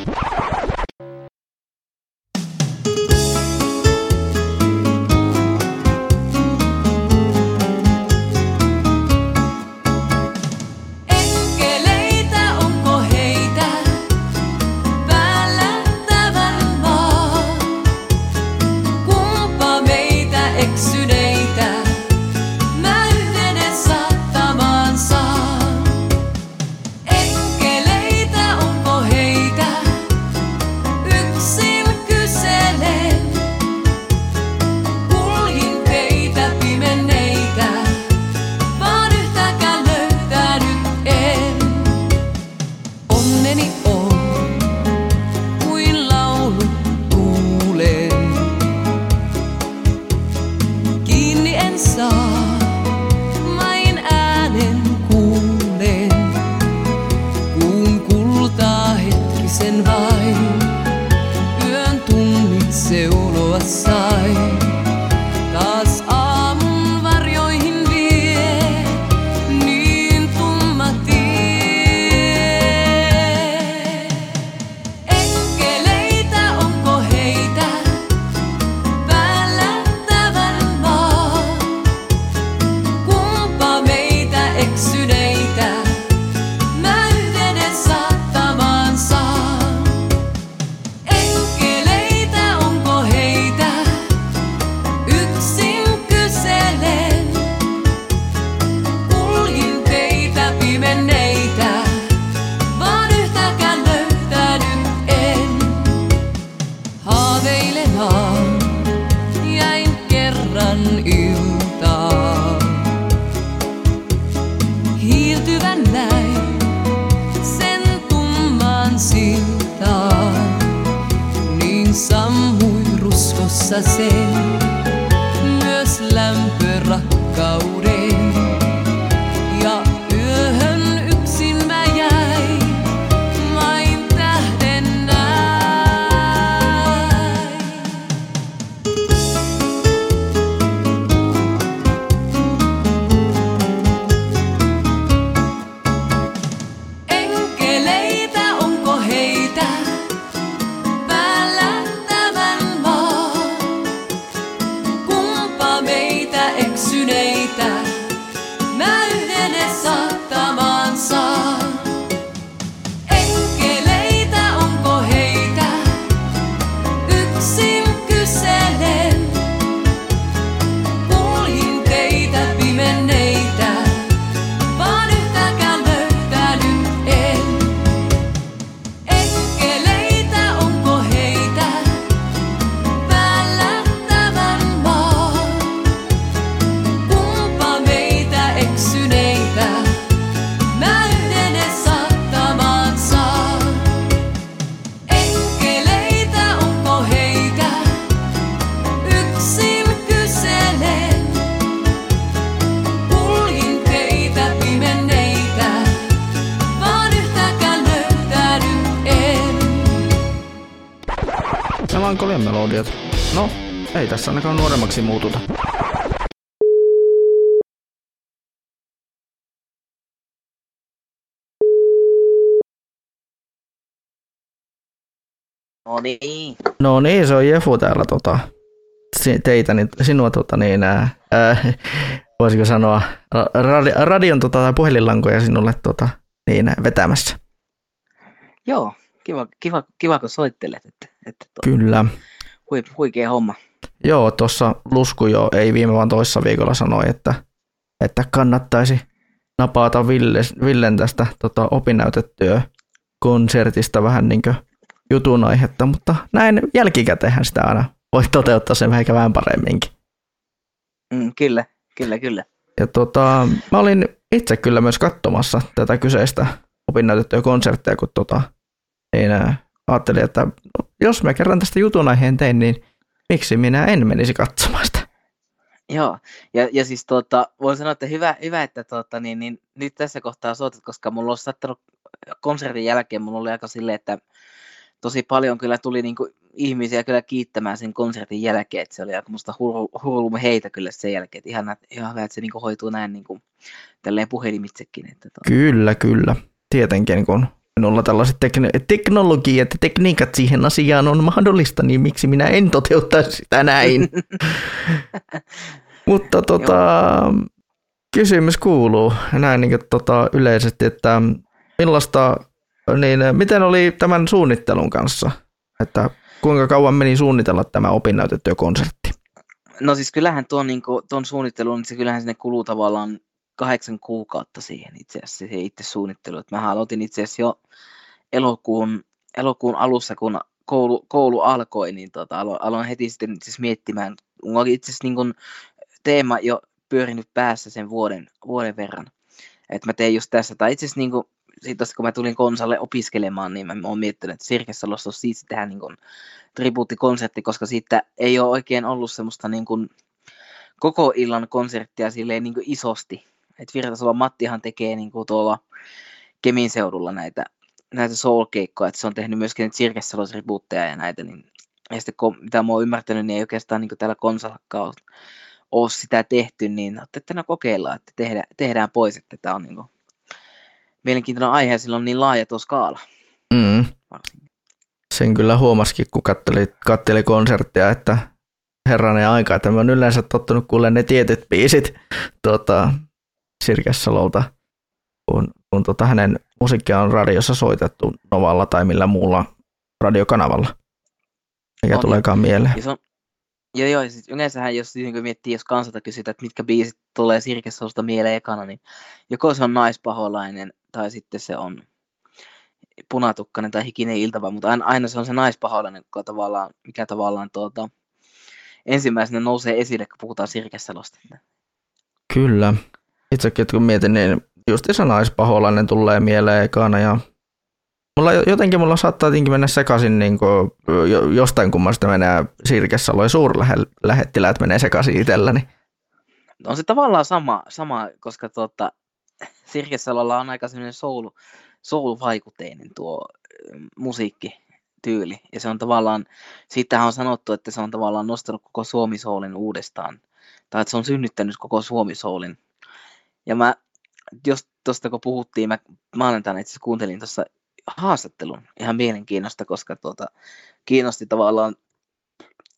Niin. No niin, se on Jefu täällä tota, teitä, niin, sinua tota, niin, ää, ää, voisiko sanoa, radi, radion tota, tai puhelinlankoja sinulle tota, niin, vetämässä. Joo, kiva, kiva, kiva kun soittelet. Että, että tuo, Kyllä. hui, huikea homma. Joo, tuossa Lusku jo ei viime vaan toissa viikolla sanoi, että, että kannattaisi napata Ville, Villen tästä tota, opinnäytetyö konsertista vähän niin kuin jutun aihetta, mutta näin jälkikäteen sitä aina voi toteuttaa sen ehkä vähän paremminkin. Mm, kyllä, kyllä, kyllä. Ja tota, mä olin itse kyllä myös katsomassa tätä kyseistä opinnäytettyä konserttia, kun tota, niin, ää, ajattelin, että jos mä kerran tästä jutun aiheen tein, niin miksi minä en menisi katsomaan sitä? Joo, ja, ja siis tuota, voin sanoa, että hyvä, hyvä että tuota, niin, niin, nyt tässä kohtaa soitat, koska mulla on sattanut konsertin jälkeen, mulla oli aika silleen, että tosi paljon kyllä tuli niin kuin, ihmisiä kyllä kiittämään sen konsertin jälkeen, että se oli aika musta hurlumme heitä kyllä sen jälkeen, että ihan, ihan hyvä, että se niin kuin, hoituu näin niin kuin, tälleen puhelimitsekin. Että, tuota. Kyllä, kyllä. Tietenkin, kun minulla tällaiset tekn- teknologiat ja tekniikat siihen asiaan on mahdollista, niin miksi minä en toteuttaisi sitä näin? [laughs] Mutta tota, kysymys kuuluu näin niin kuin, tota, yleisesti, että millaista, niin miten oli tämän suunnittelun kanssa? Että kuinka kauan meni suunnitella tämä opinnäytetyökonsertti? No siis kyllähän tuon, niin kuin, tuon suunnitteluun, niin se kyllähän sinne kuluu tavallaan kahdeksan kuukautta siihen itse asiassa se itse suunnittelu. Et mä aloitin itse asiassa jo elokuun, elokuun alussa, kun koulu, koulu alkoi, niin tota, aloin, heti sitten itse miettimään. Mulla oli itse asiassa niin kuin teema jo pyörinyt päässä sen vuoden, vuoden verran. Että mä tein just tässä, tai itse asiassa niin kuin, siitä kun mä tulin konsalle opiskelemaan, niin mä oon miettinyt, että Sirkesalossa olisi siitä tehdä niin kuin tribuuttikonsertti, koska siitä ei ole oikein ollut semmoista niin kuin koko illan konserttia silleen niin kuin isosti. Että Virtasalon Mattihan tekee niin kuin tuolla Kemin seudulla näitä, näitä soul-keikkoja, että se on tehnyt myöskin näitä Sirkesalossa tribuutteja ja näitä, niin ja sitten kun, mitä mä oon ymmärtänyt, niin ei oikeastaan niin kuin täällä konsalakkaan ole sitä tehty, niin että no kokeillaan, että tehdään, tehdään pois, että tämä on niin kuin mielenkiintoinen aihe sillä on niin laaja tuo skaala. Mm. Sen kyllä huomasikin, kun katteli, katteli konserttia, että herranen aika, että mä oon yleensä tottunut kuulemaan ne tietyt biisit tuota, Sirkessalolta, kun, kun tuota, hänen musiikkia on radiossa soitettu Novalla tai millä muulla radiokanavalla. Mikä On, tuleekaan mieleen. Ja se on, joo, joo, siis yleensähän jos niin miettii, jos kansalta kysytään, että mitkä biisit tulee Sirkesalosta mieleen ekana, niin joko se on naispaholainen tai sitten se on punatukkainen tai hikinen iltava, mutta aina, aina se on se naispaholainen, joka tavallaan, mikä tavallaan tuota, ensimmäisenä nousee esille, kun puhutaan Sirkesalosta. Kyllä. Itsekin kun mietin, niin just se naispaholainen tulee mieleen ekana ja mulla jotenkin mulla saattaa jotenkin mennä sekaisin niin kuin, jostain kummasta menee Sirkesalo ja suurlähettiläät menee sekaisin itselläni. On se tavallaan sama, sama koska tuota, Sirkesalolla on aika sellainen soul, soul-vaikuteinen tuo musiikkityyli. Ja se on tavallaan, siitähän on sanottu, että se on tavallaan nostanut koko Suomisoulin uudestaan. Tai että se on synnyttänyt koko Suomisoulin. Ja mä, jos tuosta kun puhuttiin, mä maanantaina itse kuuntelin tuossa haastattelun ihan mielenkiinnosta, koska tuota, kiinnosti tavallaan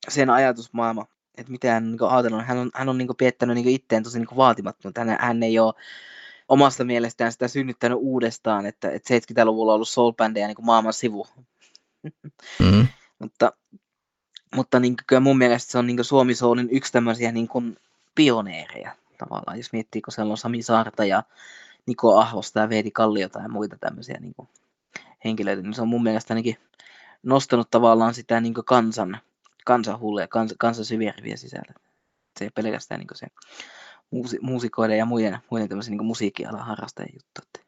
sen ajatusmaailma, että mitä hän niin ajatellut. Hän on, hän on niin piettänyt niin itteen tosi niin vaatimattoman. Hän, hän ei ole omasta mielestään sitä synnyttänyt uudestaan, että, että 70-luvulla on ollut soul-bändejä niin maailman sivu. Mm. [laughs] mutta mutta niin kyllä mun mielestä se on niin Suomi Soulin yksi tämmöisiä niin kuin pioneereja tavallaan, jos miettii, kun siellä on Sami Saarta ja Niko Ahvosta ja Veeti Kalliota ja muita tämmöisiä niin kuin henkilöitä, niin se on mun mielestä ainakin nostanut tavallaan sitä niin kansan, kansan hulleja, kans, kansan syviä riviä sisällä. Se ei pelkästään niin se muusi, muusikoiden ja muiden, muiden tämmöisen niin musiikkialan harrastajien juttu. Että.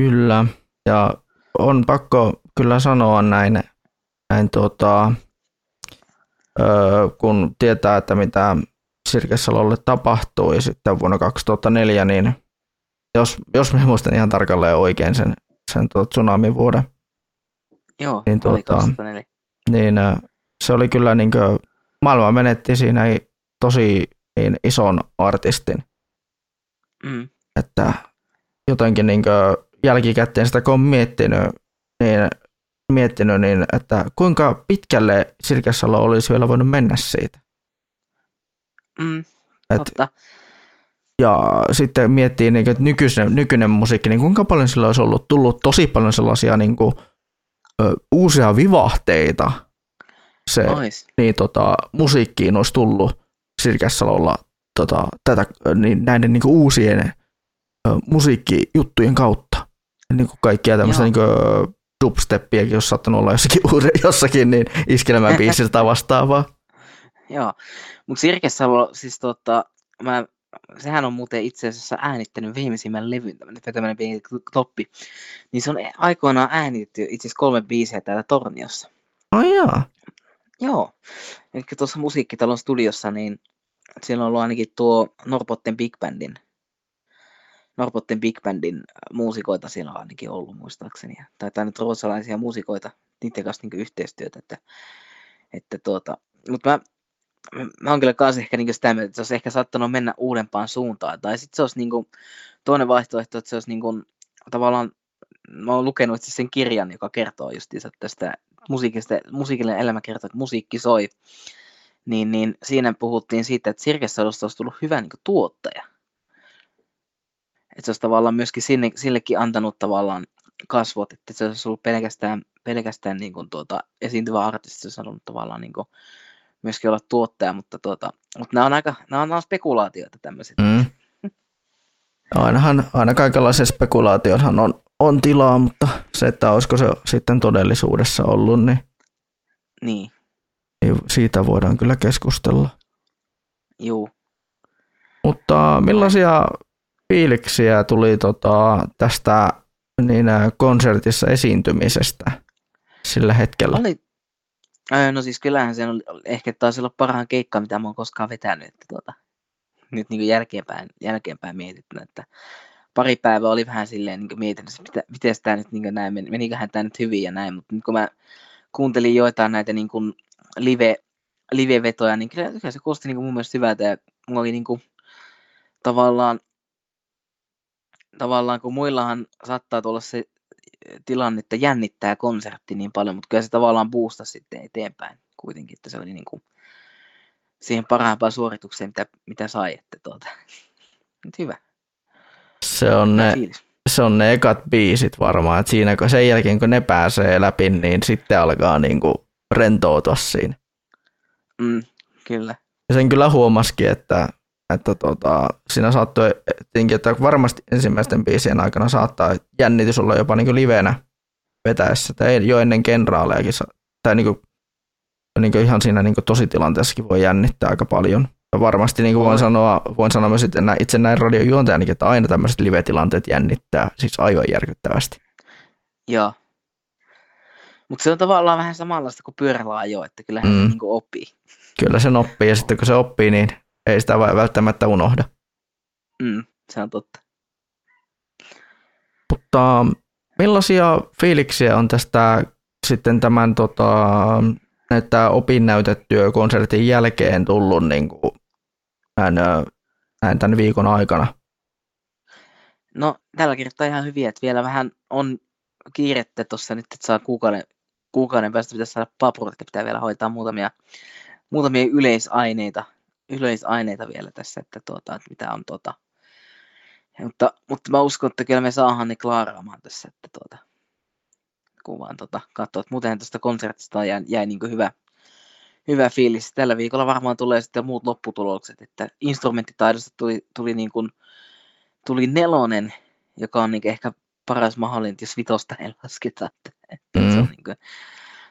Kyllä, ja on pakko kyllä sanoa näin, näin tuota, öö, kun tietää, että mitä Sirkesalolle tapahtui sitten vuonna 2004, niin jos, jos mä muistan ihan tarkalleen oikein sen, sen tuota tsunamin vuoden, Joo, niin, tuota, 2004. niin se oli kyllä niin kuin, maailma menetti siinä tosi niin ison artistin, Mm. että jotenkin niin jälkikäteen sitä kun on miettinyt, niin, miettinyt niin, että kuinka pitkälle Sirkesalo olisi vielä voinut mennä siitä. Mm. Et, Totta. ja sitten miettii, niin että nykyinen, nykyinen musiikki, niin kuinka paljon sillä olisi ollut tullut tosi paljon sellaisia niin kuin, ö, uusia vivahteita. Se, Ois. niin, tota, musiikkiin olisi tullut Sirkessalolla tota, tätä, niin, näiden niin kuin, uusien musiikkijuttujen kautta. Niin kuin kaikkia tämmöistä Joo. niin dubsteppiäkin, jos saattanut olla jossakin, [laughs] jossakin niin iskelmän [laughs] biisissä tai vastaavaa. Joo, mutta Sirkesalo, siis tota, mä, sehän on muuten itse asiassa äänittänyt viimeisimmän levyn, tämmönen pieni toppi, niin se on aikoinaan äänitetty itse asiassa kolme biisiä täällä Torniossa. No jaa. Joo, eli tuossa Musiikkitalon studiossa, niin siellä on ollut ainakin tuo Norpotten Big Bandin, Norpotten Big Bandin äh, muusikoita siellä on ainakin ollut muistaakseni. Taitaa nyt ruotsalaisia muusikoita, niiden kanssa niin yhteistyötä. Että, että tuota, mutta mä, mä- oon kyllä kanssa ehkä niin sitä mieltä, että se olisi ehkä saattanut mennä uudempaan suuntaan. Tai sitten se olisi niin kuin, toinen vaihtoehto, että se olisi niin kuin, tavallaan, mä oon lukenut itse sen kirjan, joka kertoo justiinsa tästä musiikillinen elämä kertoo, että musiikki soi. Niin, niin siinä puhuttiin siitä, että Sirkesalosta olisi tullut hyvä niin kuin, tuottaja. Että se olisi tavallaan myöskin sinne, sillekin antanut tavallaan kasvot, että se olisi ollut pelkästään, pelkästään niin kuin, tuota, esiintyvä artisti, se olisi halunnut tavallaan niin kuin, myöskin olla tuottaja, mutta, tuota, mutta nämä on aika nämä on, nämä on spekulaatioita tämmöiset. Mm. [laughs] Ainahan, aina kaikenlaisen spekulaatiohan on, on tilaa, mutta se, että olisiko se sitten todellisuudessa ollut, niin, Niin, niin siitä voidaan kyllä keskustella. juu. Mutta millaisia fiiliksiä tuli tota, tästä niin, ä, konsertissa esiintymisestä sillä hetkellä? Oli, Öö, no siis kyllähän se oli, ehkä taisi olla parhaan keikka, mitä mä oon koskaan vetänyt. Että tuota, nyt niin kuin jälkeenpäin, jälkeenpäin mietittynä, että pari päivää oli vähän silleen niin mietin, että miten tämä nyt niin näin, meni- meniköhän tämä nyt hyvin ja näin, mutta nyt kun mä kuuntelin joitain näitä niin kuin live, live-vetoja, niin kyllä, kyllä se kuulosti niin kuin mun mielestä hyvältä ja mulla oli niin kuin, tavallaan, tavallaan kun muillahan saattaa tulla se tilanne, että jännittää konsertti niin paljon, mutta kyllä se tavallaan boostasi sitten eteenpäin kuitenkin, että se oli niin kuin siihen parhaimpaan suoritukseen, mitä, mitä sai, että tuota, [laughs] nyt hyvä. Se on ne, se on ne ekat biisit varmaan, että siinä kun sen jälkeen kun ne pääsee läpi, niin sitten alkaa niinku rentoutua siinä. Mm, kyllä. Ja sen kyllä huomasikin, että, että tota, siinä saattoi, tietenkin, että varmasti ensimmäisten biisien aikana saattaa jännitys olla jopa niin livenä vetäessä, tai jo ennen kenraalejakin, tai niin kuin, niin kuin ihan siinä niin kuin tositilanteessakin voi jännittää aika paljon. Varmasti niin kuin voin, Oi. sanoa, voin sanoa myös että itse näin radiojuontajanakin, että aina tämmöiset live-tilanteet jännittää, siis aivan järkyttävästi. Joo. Mutta se on tavallaan vähän samanlaista kuin pyörällä ajo, että kyllähän mm. Se niin kuin oppii. Kyllä sen oppii, ja sitten kun se oppii, niin ei sitä välttämättä unohda. Mm, se on totta. Mutta millaisia fiiliksiä on tästä sitten tämän tota, näitä opinnäytetyö konsertin jälkeen tullut niin kuin, näin, näin tämän viikon aikana? No, tällä kertaa ihan hyviä, että vielä vähän on kiirettä tuossa nyt, että saa kuukauden, kuukauden päästä pitäisi saada paprut, että pitää vielä hoitaa muutamia, muutamia yleisaineita, yleisaineita vielä tässä, että, tuota, että mitä on tuota. Mutta, mutta mä uskon, että kyllä me saadaan ne klaaraamaan tässä, että tuota, kun vaan tuota, katsoo, että muutenhan tuosta konsertista jäi, jäi niin hyvä, hyvä fiilis. Tällä viikolla varmaan tulee sitten muut lopputulokset, että instrumenttitaidosta tuli, tuli niin kuin, tuli nelonen, joka on niin ehkä paras mahdollinen, jos vitosta ei lasketa. Että, [laughs] Mm. se on niin kuin,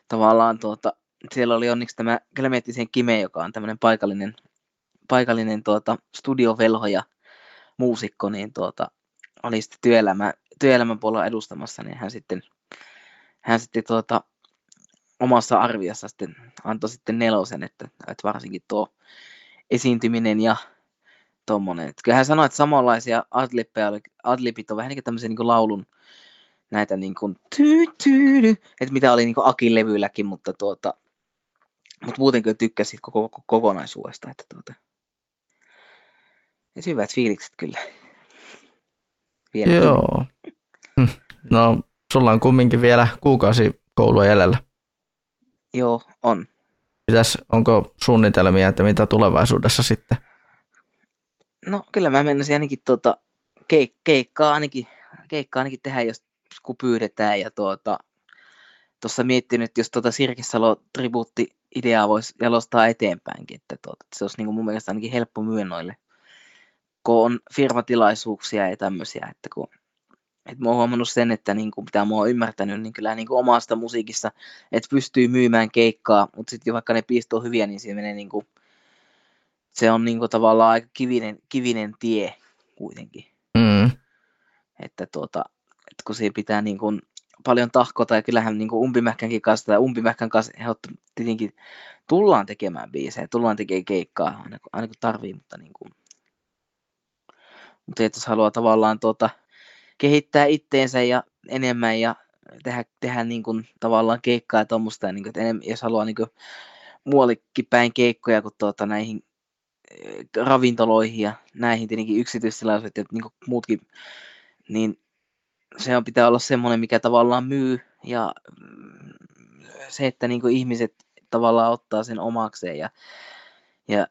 tavallaan tuota, siellä oli onneksi tämä Klementtisen Kime, joka on tämmöinen paikallinen, paikallinen tuota, studiovelho ja muusikko, niin tuota, oli sitten työelämä, työelämän puolella edustamassa, niin hän sitten, hän sitten tuota, omassa arviossa sitten antoi sitten nelosen, että, että varsinkin tuo esiintyminen ja tommonen. Et kyllä hän sanoi, että samanlaisia adlibbeja oli, adlibit on vähän niin kuin tämmöisen niin kuin laulun näitä niin kuin ty, ty, ty, että mitä oli niin kuin Akin levylläkin, mutta tuota, Mutta muutenkin tykkäsin koko, koko kokonaisuudesta. Että tuota, et hyvät fiilikset kyllä. Vielä Joo. Hm. No, sulla on kumminkin vielä kuukausi koulua jäljellä. Joo, on. Mitäs, onko suunnitelmia, että mitä tulevaisuudessa sitten? No kyllä mä menisin ainakin tuota, keik- keikkaa, ainakin, keikkaa ainakin tehdä, jos kun pyydetään. Ja tuota, tuossa miettinyt, jos tuota Sirkisalo tribuutti ideaa voisi jalostaa eteenpäinkin, että, tuota, että se olisi niin kuin mun mielestä ainakin helppo myydä noille, kun on firmatilaisuuksia ja tämmöisiä, että kun että mä oon huomannut sen, että niin kuin, mitä mä oon ymmärtänyt, niin kyllä niin kuin omasta musiikissa, että pystyy myymään keikkaa, mutta sitten vaikka ne biisit on hyviä, niin siinä menee niin kuin, se on niin kuin tavallaan aika kivinen, kivinen tie kuitenkin. Mm. Että, tuota, että kun siihen pitää niin kuin paljon tahkota, ja kyllähän niin kuin umpimähkänkin kanssa, tai umpimähkän kanssa tietenkin tullaan tekemään biisejä, tullaan tekemään keikkaa aina, kun- aina kun tarvii, mutta niin kuin, mutta jos haluaa tavallaan tuota, kehittää itteensä ja enemmän ja tehdä, tehdä niin kuin, tavallaan keikkaa ja tuommoista, niin kuin, että enem, jos haluaa niin muuallekin päin keikkoja kuin tuota, näihin eh, ravintoloihin ja näihin tietenkin yksityistilaisuudet ja niin muutkin, niin se on, pitää olla semmoinen, mikä tavallaan myy ja mm, se, että niin kuin ihmiset tavallaan ottaa sen omakseen. Ja, ja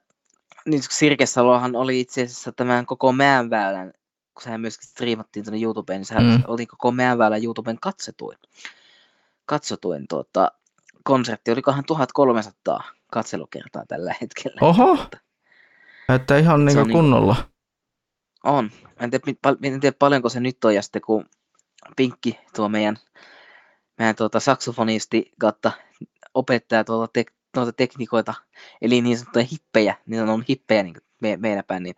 nyt Sirkesalohan oli itse asiassa tämän koko Mäenväylän, kun sehän myöskin striimattiin tuonne YouTubeen, niin sehän Mm. oli koko Mäenväylän YouTuben katsotuin, katsotuin tuota, konsertti, olikohan 1300 katselukertaa tällä hetkellä. Oho, että ihan Se niin kuin niinku- kunnolla. On. En tiedä, en tiedä paljonko se nyt on, ja sitten kun Pinkki, tuo meidän, meidän tuota, saksofonisti kautta opettaa tuota tek, tuota tekniikoita, eli niin sanottuja hippejä, niin on hippejä niin me, meillä päin, niin,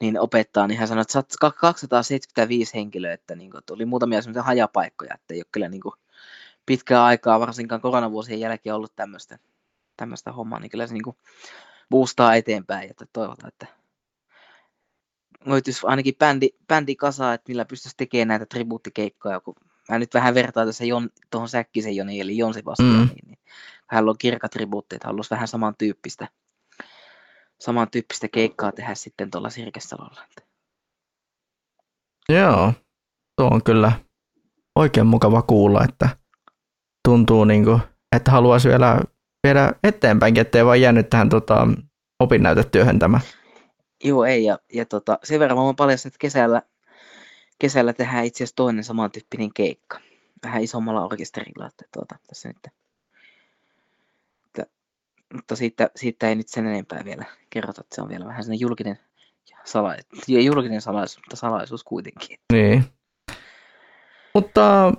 niin opettaa, niin hän sanoi, että sat- ka- 275 henkilöä, että niin kuin, tuli muutamia semmoisia hajapaikkoja, että ei ole kyllä niin kuin, pitkää aikaa, varsinkaan koronavuosien jälkeen ollut tämmöistä, tämmöistä hommaa, niin kyllä se niin kuin, boostaa eteenpäin, että toivotaan, että löytyisi ainakin bändi, bändi kasaa, että millä pystyisi tekemään näitä tribuuttikeikkoja, kun mä nyt vähän vertaan tässä Jon, tuohon Säkkisen Joni, eli Jon Sebastianiin, Mm. niin, niin hän on kirkka tribuutti, että haluaisi vähän samantyyppistä, samantyyppistä keikkaa tehdä sitten tuolla Sirkesalolla. Joo, tuo on kyllä oikein mukava kuulla, että tuntuu niin kuin, että haluaisi vielä viedä eteenpäinkin, ettei vaan jäänyt tähän tota, opinnäytetyöhön tämä. Joo, ei, ja, ja tota, sen verran mä paljastunut, että kesällä, kesällä tehdään itse asiassa toinen samantyyppinen keikka. Vähän isommalla orkesterilla, että tuota, tässä nyt. Mutta siitä, siitä ei nyt sen enempää vielä kerrota, että se on vielä vähän sellainen julkinen, sala, julkinen salaisuus, mutta salaisuus kuitenkin. Niin. Mutta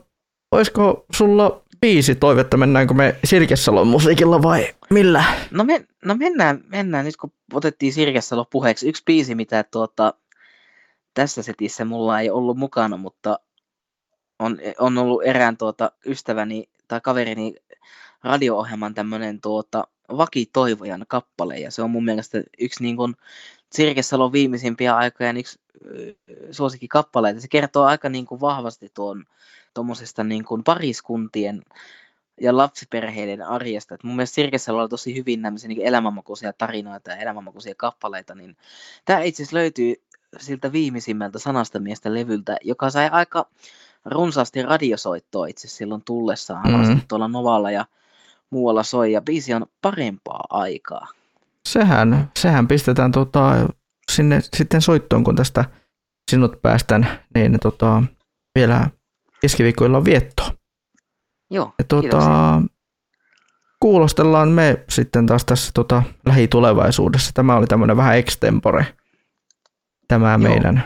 olisiko sulla viisi toivetta, mennäänkö me Sirkesalon musiikilla vai millä? No, me, no mennään, mennään, nyt kun otettiin Sirkesalo puheeksi. Yksi biisi, mitä tuota, tässä setissä mulla ei ollut mukana, mutta on, on ollut erään tuota, ystäväni tai kaverini radio-ohjelman tämmöinen tuota, vakitoivojan kappale, ja se on mun mielestä yksi niin kuin, Sirkesalon viimeisimpiä aikojen yksi suosikkikappaleita. Se kertoo aika niin kuin, vahvasti tuon tuommoisesta niin kuin, pariskuntien ja lapsiperheiden arjesta. Et mun mielestä Sirkesalolla on tosi hyvin tämmöisiä niin elämänmakuisia tarinoita ja elämänmakuisia kappaleita, niin tämä itse asiassa löytyy siltä viimeisimmältä sanasta miestä levyltä, joka sai aika runsaasti radiosoittoa itse silloin tullessaan, Mhm. mm-hmm. tuolla Novalla ja muualla soi, ja biisi on parempaa aikaa. Sehän, sehän pistetään tota, sinne sitten soittoon, kun tästä sinut päästän, niin tota, vielä keskiviikkoilla viettoa. Joo, Ja tota, kiitoksia. kuulostellaan me sitten taas tässä tota, lähitulevaisuudessa. Tämä oli tämmöinen vähän extempore, tämä Joo. meidän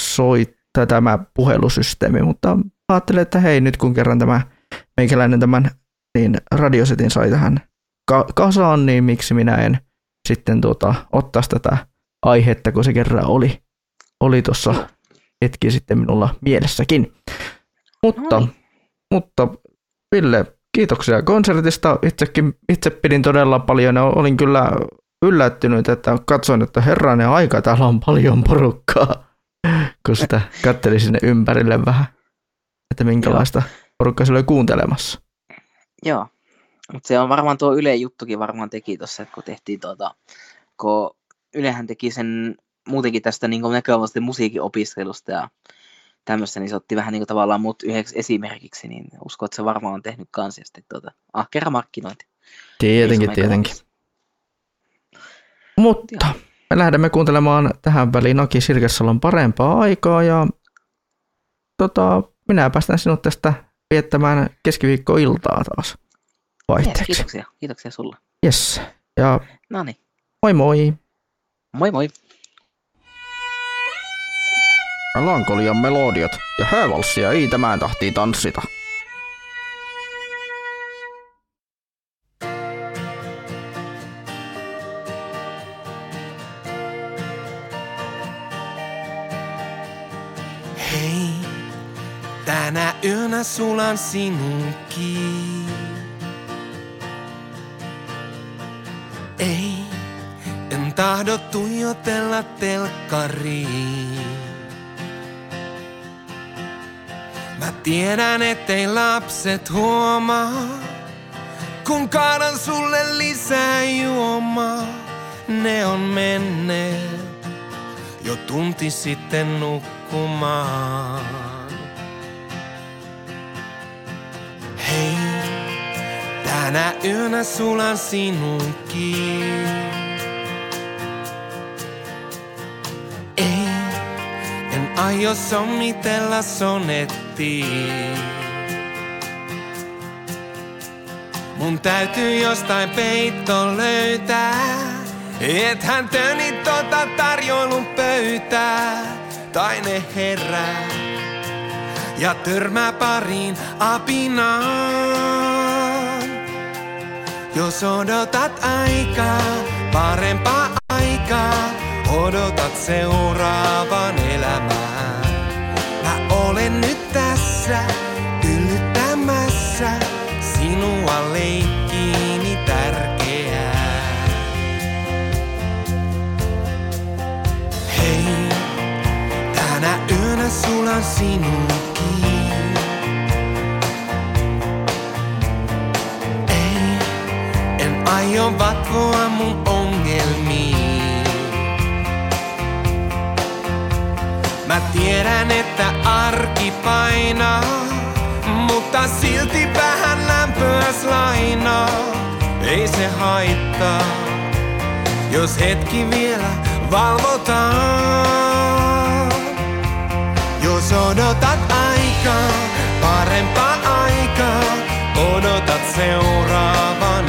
soit, tai tämä puhelusysteemi, mutta ajattelin, että hei, nyt kun kerran tämä meikäläinen tämän niin radiosetin sai tähän ka- kasaan, niin miksi minä en sitten tuota, ottaisi tätä aihetta, kun se kerran oli, oli tuossa hetki sitten minulla mielessäkin. Mutta, No niin. mutta Ville, kiitoksia konsertista. Itsekin, itse pidin todella paljon ja olin kyllä yllättynyt, että katsoin, että herranen aika, täällä on paljon porukkaa, kun sitä katselin sinne ympärille vähän, että minkälaista porukkaa siellä oli kuuntelemassa. Joo, Mutta se on varmaan tuo Yle juttukin varmaan teki tuossa, että kun tehtiin tuota, kun Ylehän teki sen muutenkin tästä niin näköavasten musiikin opiskelusta ja tämmöistä, niin se otti vähän niin kuin tavallaan mut yhdeksi esimerkiksi, niin uskon, että se varmaan on tehnyt kans ja sitten tuota, ahkera markkinointi. Tietenkin, tietenkin. Mutta me lähdemme kuuntelemaan tähän väliin Aki Sirkessalon parempaa aikaa ja tota, minä päästän sinut tästä viettämään keskiviikkoiltaa taas vaihteeksi. kiitoksia, kiitoksia sulle. Yes. Ja No niin, moi moi. moi moi. Melankolian melodiat ja häävalssia ei tämän tahtii tanssita. Yönä sulan sinunkin. Ei, en tahdo tuijotella telkkariin. Mä tiedän, ettei lapset huomaa, kun kaadan sulle lisää juomaa. Ne on menneet jo tunti sitten nukkumaan. Tänä yönä sulan sinunkin. Ei, en aio sommitella sonettiin. Mun täytyy jostain peitto löytää. Ethän töni tota tarjoilun pöytää. Tai ne herää ja törmää pariin apinaan. Jos odotat aikaa, parempaa aikaa, odotat seuraavan elämään. Mä olen nyt tässä, yllyttämässä, sinua leikkiini tärkeää. Hei, tänä yönä sulan sinunkin. Aio vatvoa mun ongelmiin. Mä tiedän, että arki painaa, mutta silti vähän lämpöäs lainaa. Ei se haittaa, jos hetki vielä valvotaan. Jos odotat aikaa, parempaa aikaa, odotat seuraavan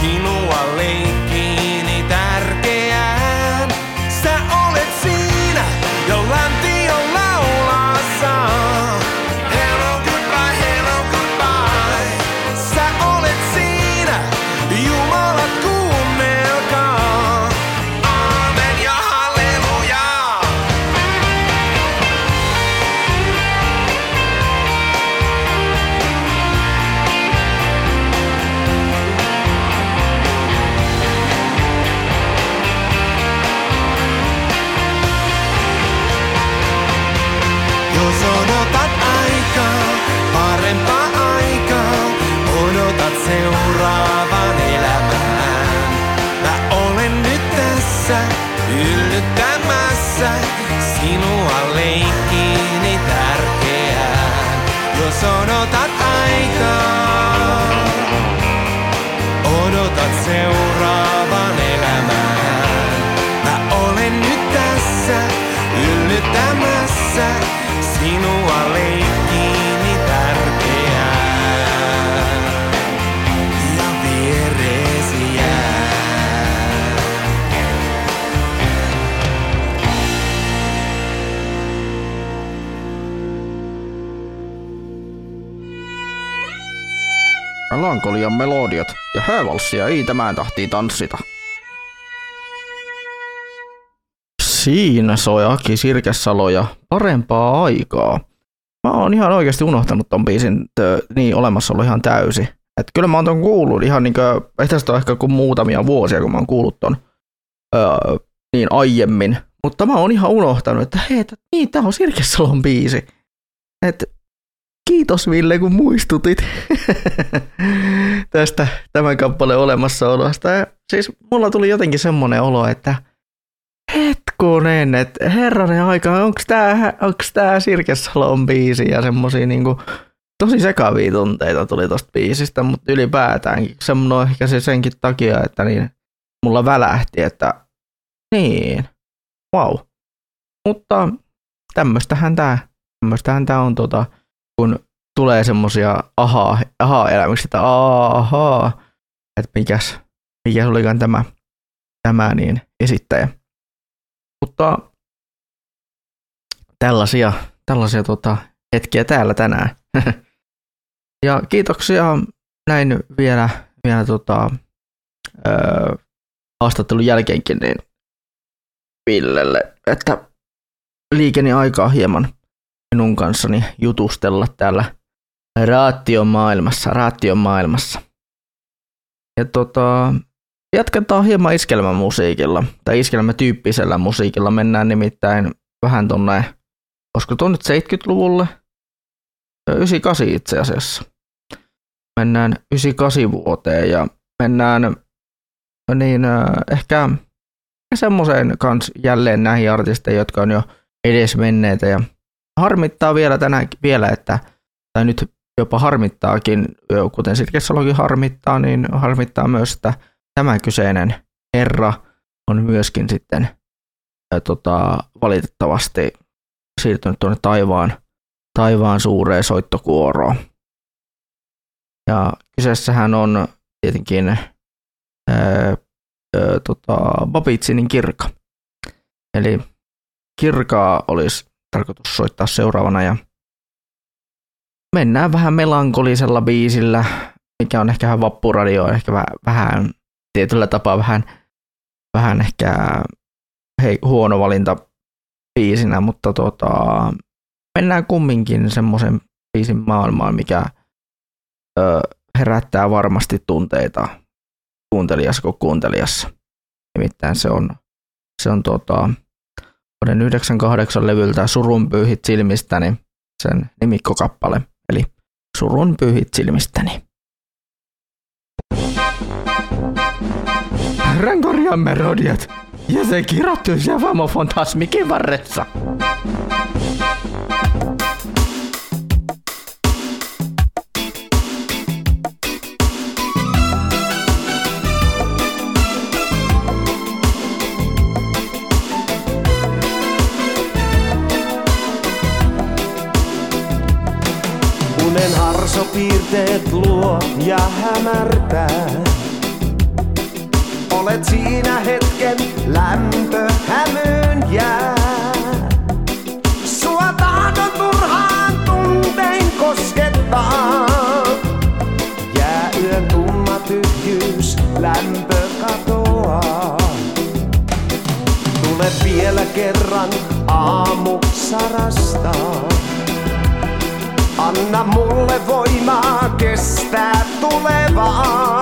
sinua leikkiini Melankolian melodiat ja häävalssia ei tämän tahtii tanssita. Siinä soi Aki Sirkesalo ja parempaa aikaa. Mä oon ihan oikeasti unohtanut ton biisin tö, niin olemassaolo ihan täysi. Et kyllä mä oon ton kuullut ihan niinkö, ei tästä ole ehkä kuin muutamia vuosia, kun mä oon kuullut ton öö, niin aiemmin. mutta mä oon ihan unohtanut, että hei, niin, tää on Sirkesalon biisi. Et kiitos Ville, kun muistutit [laughs] tästä tämän kappaleen olemassaolosta. Ja siis mulla tuli jotenkin semmoinen olo, että hetkonen, että herranen aika, onks tää, onks tää Sirkesalon biisi ja semmosia niinku tosi sekavia tunteita tuli tosta biisistä, mutta ylipäätäänkin semmoinen ehkä se senkin takia, että niin mulla välähti, että niin, wow. Mutta tämmöstähän tää, tämmöstähän tää on tota, kun tulee semmosia ahaa, ahaa elämyksiä, että ahaa, että mikäs, mikä olikaan tämä, tämä niin esittäjä. Mutta tällaisia, tällaisia tota, hetkiä täällä tänään. [laughs] ja kiitoksia näin vielä, vielä tota, öö, haastattelun jälkeenkin niin Villelle, että liikeni aikaa hieman minun kanssani jutustella täällä raation maailmassa, raation maailmassa. Ja tota, jatketaan hieman iskelmämusiikilla, tai iskelmätyyppisellä musiikilla. Mennään nimittäin vähän tonne, olisiko tuon nyt 70-luvulle? 98 itse asiassa. Mennään 98 vuoteen ja mennään niin äh, ehkä semmoiseen kans jälleen näihin artisteihin, jotka on jo edes menneitä ja harmittaa vielä tänään vielä, että tai nyt jopa harmittaakin, kuten Silkesalokin harmittaa, niin harmittaa myös, että tämä kyseinen herra on myöskin sitten ää, tota, valitettavasti siirtynyt tuonne taivaan, taivaan suureen soittokuoroon. Ja kyseessähän on tietenkin ää, ää, tota, Babitsinin kirka. Eli kirkaa olisi tarkoitus soittaa seuraavana ja mennään vähän melankolisella biisillä, mikä on ehkä vähän vappuradio, ehkä vähän, vähän tietyllä tapaa vähän, vähän ehkä hei, huono valinta biisinä, mutta tota, mennään kumminkin semmoisen biisin maailmaan, mikä ö, herättää varmasti tunteita kuuntelijassa kuin kuuntelijassa. Nimittäin se on, se on tota, vuoden 98 levyltä Surun pyyhit silmistäni, sen nimikkokappale, eli Surun pyyhit silmistäni. Rankorian melodiat ja se kirjoittuu se vamo fantasmikin varressa. Unen harsopiirteet luo ja hämärtää. Olet siinä hetken lämpö hämyyn jää. Sua tahdon turhaan tuntein koskettaa. Jää yön tumma tyhjyys, lämpö katoaa. Tule vielä kerran aamu sarastaa. Anna mulle voimaa kestää tulevaa.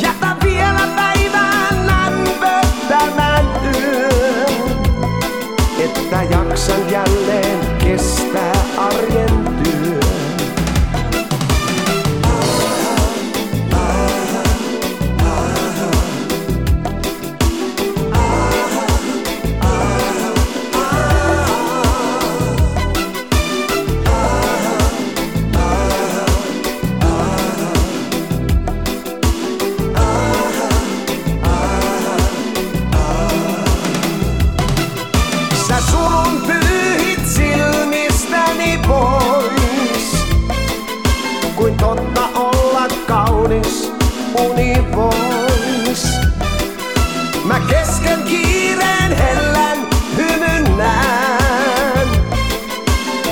Jätä vielä päivään lämpöttämään yön, että jaksan jälleen kestää arjen totta olla kaunis uni vois. Mä kesken kiireen hellän hymyn.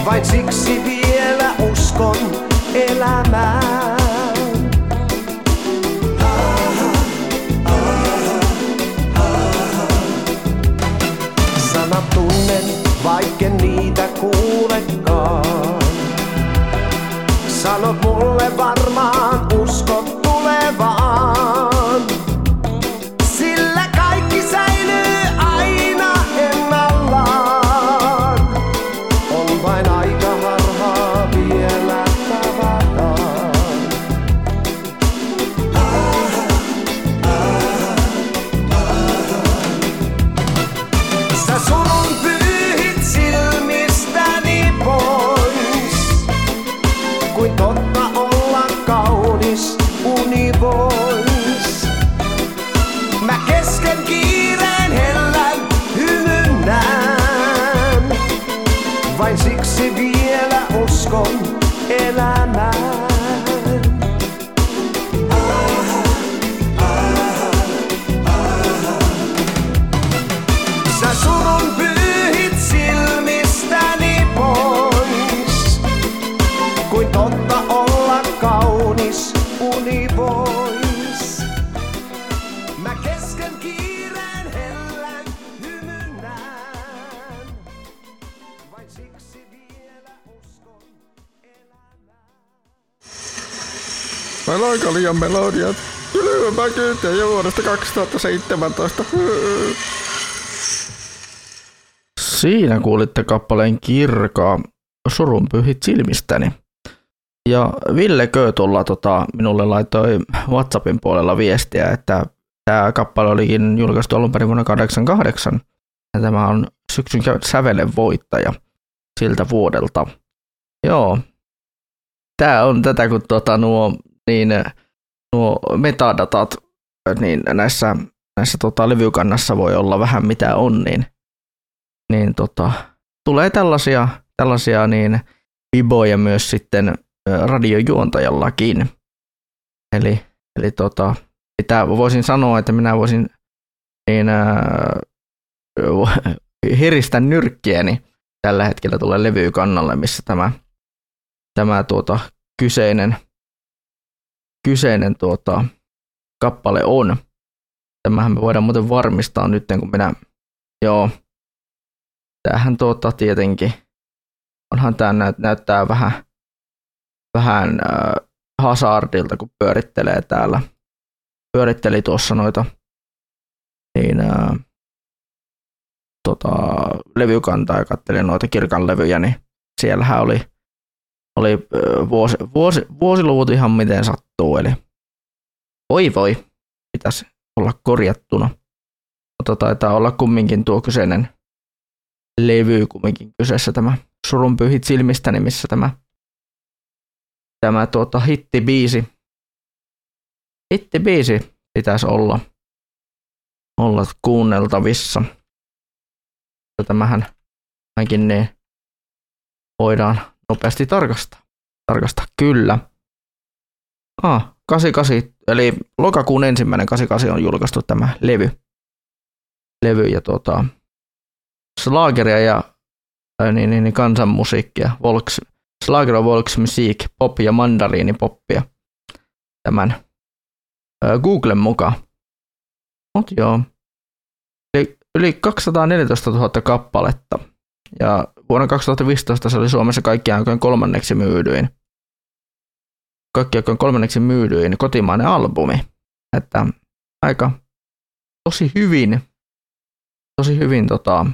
Vain siksi vielä uskon elämään. Vaikken niitä kuulekaan. Sanot uskon elämään. Melankolian melodiat. Kylmä kyytiä jo vuodesta 2017. Siinä kuulitte kappaleen kirkaa surunpyhit silmistäni. Ja Ville Köötulla tota, minulle laittoi Whatsappin puolella viestiä, että tämä kappale olikin julkaistu alun perin vuonna 88. Ja tämä on syksyn sävelen voittaja siltä vuodelta. Joo. Tämä on tätä, kun tota, nuo, niin, nuo metadatat niin näissä, näissä tota, levykannassa voi olla vähän mitä on, niin, niin tota, tulee tällaisia, tällaisia niin viboja myös sitten ö, radiojuontajallakin. Eli, eli tota, mitä voisin sanoa, että minä voisin niin, [laughs] ää, heristä nyrkkiäni tällä hetkellä tulee levykannalle, missä tämä, tämä tuota, kyseinen, kyseinen tuota, kappale on. Tämähän me voidaan muuten varmistaa nyt, kun minä, joo, tämähän tuota tietenkin, onhan tämä näyt, näyttää vähän, vähän äh, hazardilta, kun pyörittelee täällä. Pyöritteli tuossa noita, niin äh, tota, levykantaa ja katselin noita kirkan levyjä, niin siellähän oli, oli vuosi, vuosi, vuosiluvut ihan miten sattuu, eli voi voi, pitäisi olla korjattuna. Mutta taitaa olla kumminkin tuo kyseinen levy kumminkin kyseessä tämä Surun pyhit silmistäni, missä tämä, tämä tuota, hittibiisi, hittibiisi pitäisi olla, olla kuunneltavissa. Tämähän ainakin niin voidaan nopeasti tarkastaa. Tarkastaa, kyllä. Ah, 88, eli lokakuun ensimmäinen 88 on julkaistu tämä levy. Levy ja tuota, slageria ja ää, niin, niin, niin, kansanmusiikkia, Volks, Slager Volksmusik, pop ja mandariinipoppia tämän ää, Googlen mukaan. Mut joo. Eli yli 214 000 kappaletta. Ja vuonna 2015 se oli Suomessa kaikkiaan aikojen kolmanneksi myydyin. Kaikki aikojen kolmanneksi myydyin kotimainen albumi. Että aika tosi hyvin, tosi hyvin tota,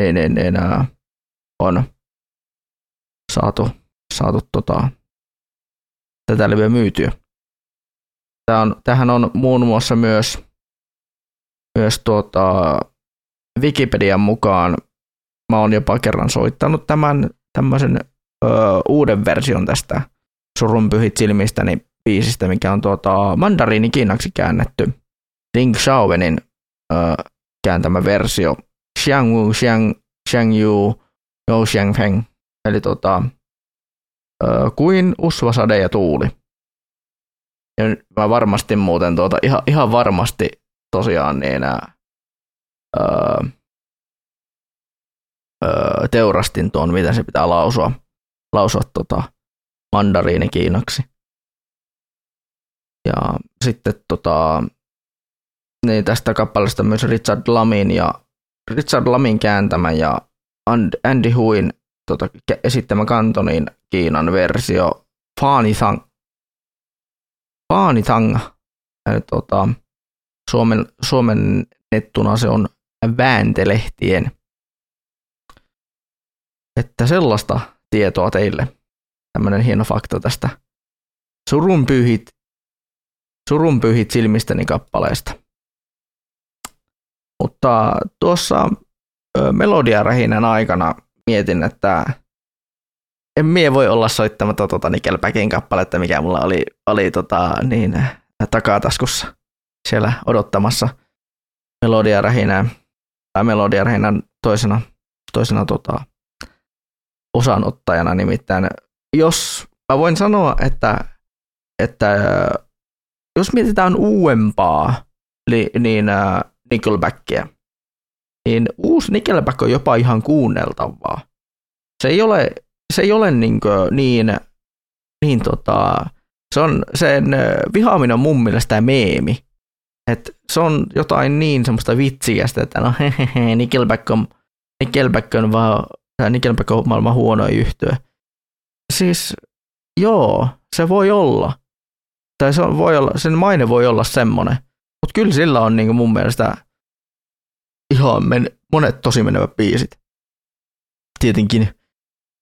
niin, niin, ää, on saatu, saatu tota, tätä levyä myytyä. Tämä on, tähän on muun muassa myös, myös tuota, Wikipedian mukaan, mä oon jopa kerran soittanut tämän tämmöisen ö, uuden version tästä surunpyhit silmistäni biisistä, mikä on tuota, mandariini kiinaksi käännetty. Ding Xiaowenin ö, kääntämä versio. Xiang Wu Xiang, Xiang Yu Yo Xiang Feng. Eli tota, ö, kuin usvasade ja tuuli. Ja mä varmasti muuten tuota, ihan, ihan varmasti tosiaan niin öö, öö, teurastin tuon, mitä se pitää lausua, lausua tota, mandariini kiinaksi. Ja sitten tota, niin tästä kappaleesta myös Richard Lamin ja Richard Lamin kääntämä ja And- Andy Huin tota, esittämä kantonin Kiinan versio Faani Thang. Faani Thang. Eli, tota, Suomen, Suomen nettuna se on vääntelehtien. Että sellaista tietoa teille. Tämmöinen hieno fakta tästä surunpyyhit, surunpyyhit silmistäni kappaleesta. Mutta tuossa melodiarähinän aikana mietin, että en mie voi olla soittamatta tota Nickelbackin kappaletta, mikä mulla oli, oli tota, niin, takataskussa siellä odottamassa melodiarähinää, tai melodiarähinän toisena, toisena tota, osanottajana nimittäin. Jos mä voin sanoa, että, että jos mietitään uudempaa li, niin äh, Nickelbackia, niin uusi Nickelback on jopa ihan kuunneltavaa. Se ei ole, se ei ole niin, niin, niin tota, se on, sen äh, vihaaminen on mun mielestä meemi. Et se on jotain niin semmoista vitsiästä, että no [laughs] hehehe, Nickelback on, Nickelback on vaan, tämä Nickelback on maailman huono yhtyö. Siis joo, se voi olla. Tai se on, voi olla, sen maine voi olla semmoinen. Mutta kyllä sillä on niin mun mielestä ihan men, monet tosi menevät biisit. Tietenkin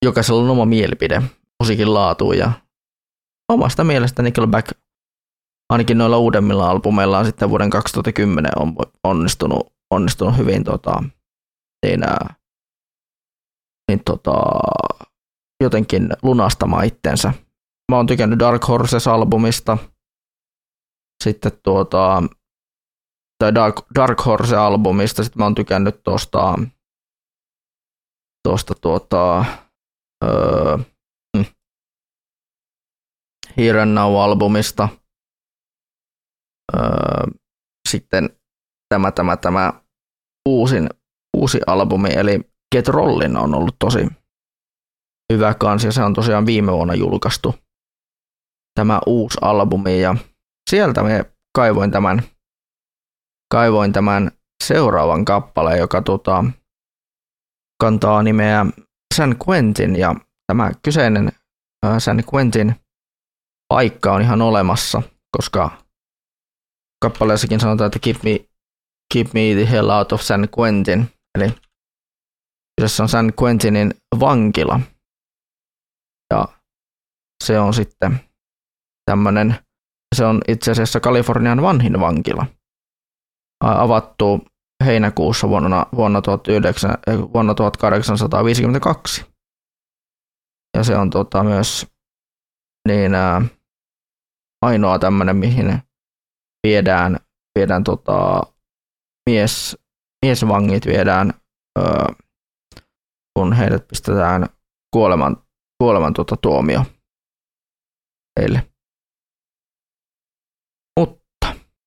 jokaisella on oma mielipide musiikin laatuun ja omasta mielestä Nickelback ainakin noilla uudemmilla albumeilla sitten vuoden 2010 on onnistunut, onnistunut hyvin tota, siinä, niin tota, jotenkin lunastamaan itsensä. Mä oon tykännyt Dark Horses-albumista, sitten tuota, tai Dark, Dark Horse-albumista, sitten mä oon tykännyt tuosta, tuosta tuota, öö, hm, Here and Now-albumista, öö, sitten tämä, tämä, tämä uusin, uusi albumi, eli Get Rollin on ollut tosi hyvä kansi, ja se on tosiaan viime vuonna julkaistu tämä uusi albumi, ja sieltä me kaivoin tämän, kaivoin tämän seuraavan kappaleen, joka tota, kantaa nimeä San Quentin, ja tämä kyseinen äh, San Quentin paikka on ihan olemassa, koska kappaleessakin sanotaan, että keep me, keep me the hell out of San Quentin, eli kyseessä on San Quentinin vankila, ja se on sitten tämmöinen, se on itse asiassa Kalifornian vanhin vankila. Avattu heinäkuussa vuonna, vuonna, 19, vuonna 1852. Ja se on tota, myös niin, ää, ainoa tämmöinen, mihin viedään, viedään tota, mies, miesvangit viedään, ää, kun heidät pistetään kuoleman, kuoleman tota, tuomio heille.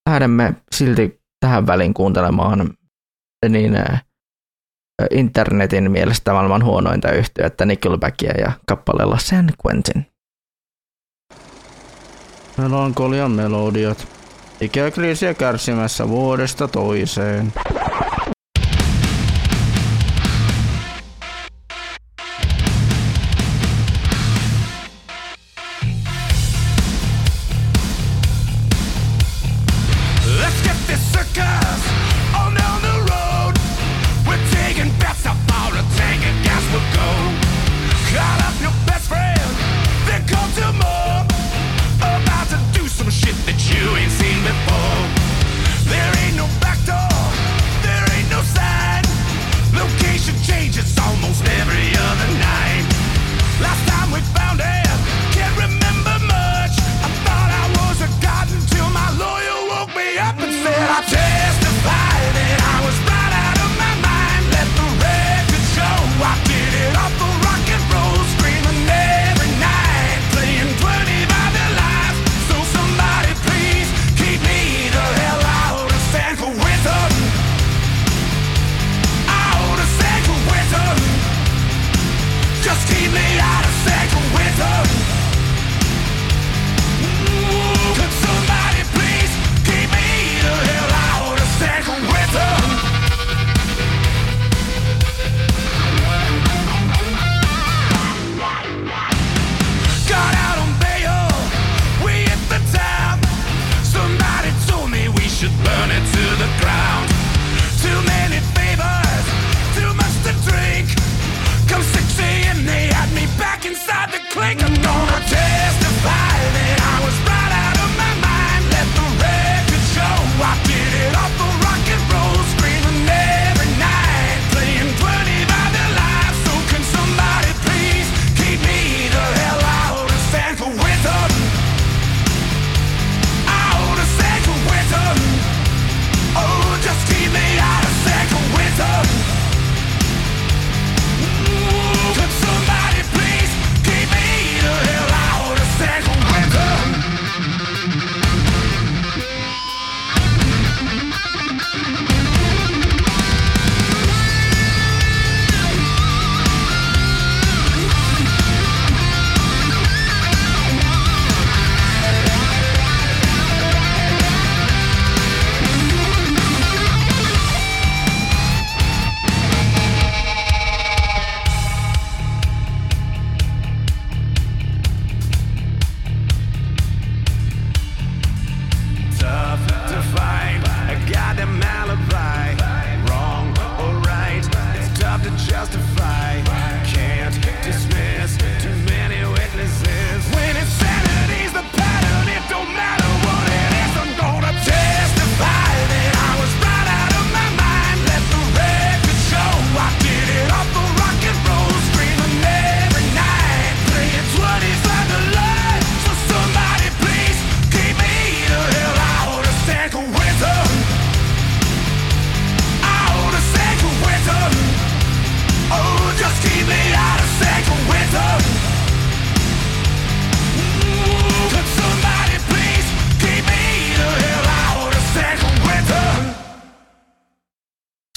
lähdemme silti tähän väliin kuuntelemaan niin äh, internetin mielestä maailman huonointa yhtiötä Nickelbackia ja kappaleella San Quentin. Melankolian melodiat. Ikäkriisiä kärsimässä vuodesta toiseen.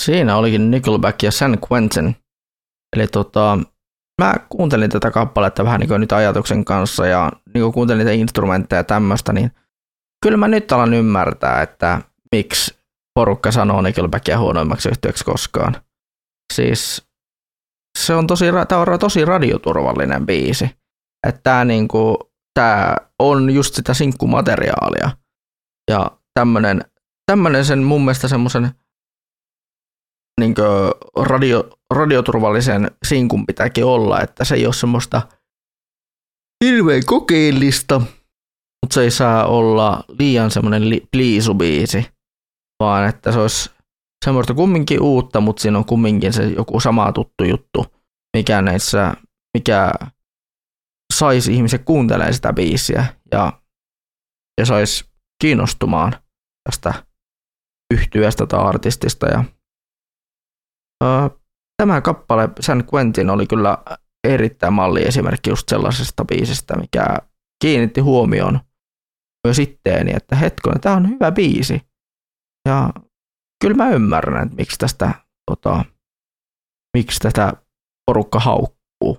Siinä olikin Nickelback ja San Quentin. Eli tota, mä kuuntelin tätä kappaletta vähän niin kuin nyt ajatuksen kanssa ja niin kuin kuuntelin niitä instrumentteja ja tämmöistä, niin kyllä mä nyt alan ymmärtää, että miksi porukka sanoo Nickelbackia huonoimmaksi yhtiöksi koskaan. Siis se on tosi, tää on tosi radioturvallinen biisi. Että tää, niinku, tää on just sitä sinkkumateriaalia. Ja tämmönen, tämmönen sen mun mielestä semmoisen niin radio, radioturvallisen sinkun pitääkin olla, että se ei ole semmoista hirveän kokeellista, mutta se ei saa olla liian semmoinen li, pliisubiisi, vaan että se olisi semmoista kumminkin uutta, mutta siinä on kumminkin se joku sama tuttu juttu, mikä näissä, mikä saisi ihmiset kuuntelemaan sitä biisiä ja, ja saisi kiinnostumaan tästä yhtyeestä tai artistista. Ja, tämä kappale San Quentin oli kyllä erittäin malli esimerkki just sellaisesta biisistä, mikä kiinnitti huomioon myös itteeni, että hetkonen, tämä on hyvä biisi. Ja kyllä mä ymmärrän, että miksi tästä tota, miksi tätä porukka haukkuu,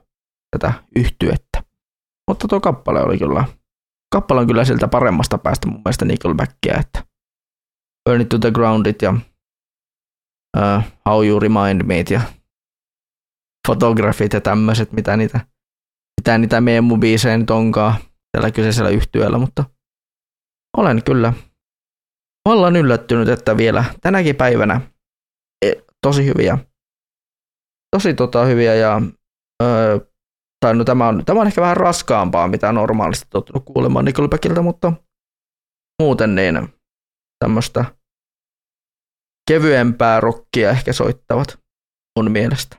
tätä yhtyettä. Mutta tuo kappale oli kyllä, kappale on kyllä siltä paremmasta päästä mun mielestä Nickelbackia, että Burn It to the Groundit ja uh, How You Remind Me ja fotografit ja tämmöiset, mitä niitä, mitä niitä meemu-biisejä nyt onkaan tällä kyseisellä yhtyöllä, mutta olen kyllä vallan yllättynyt, että vielä tänäkin päivänä e, tosi hyviä, tosi tota hyviä ja öö, tai no tämä on, tämä on ehkä vähän raskaampaa, mitä normaalisti tottunut kuulemaan Nickelbackilta, mutta muuten niin tämmöistä kevyempää rockia ehkä soittavat mun mielestä.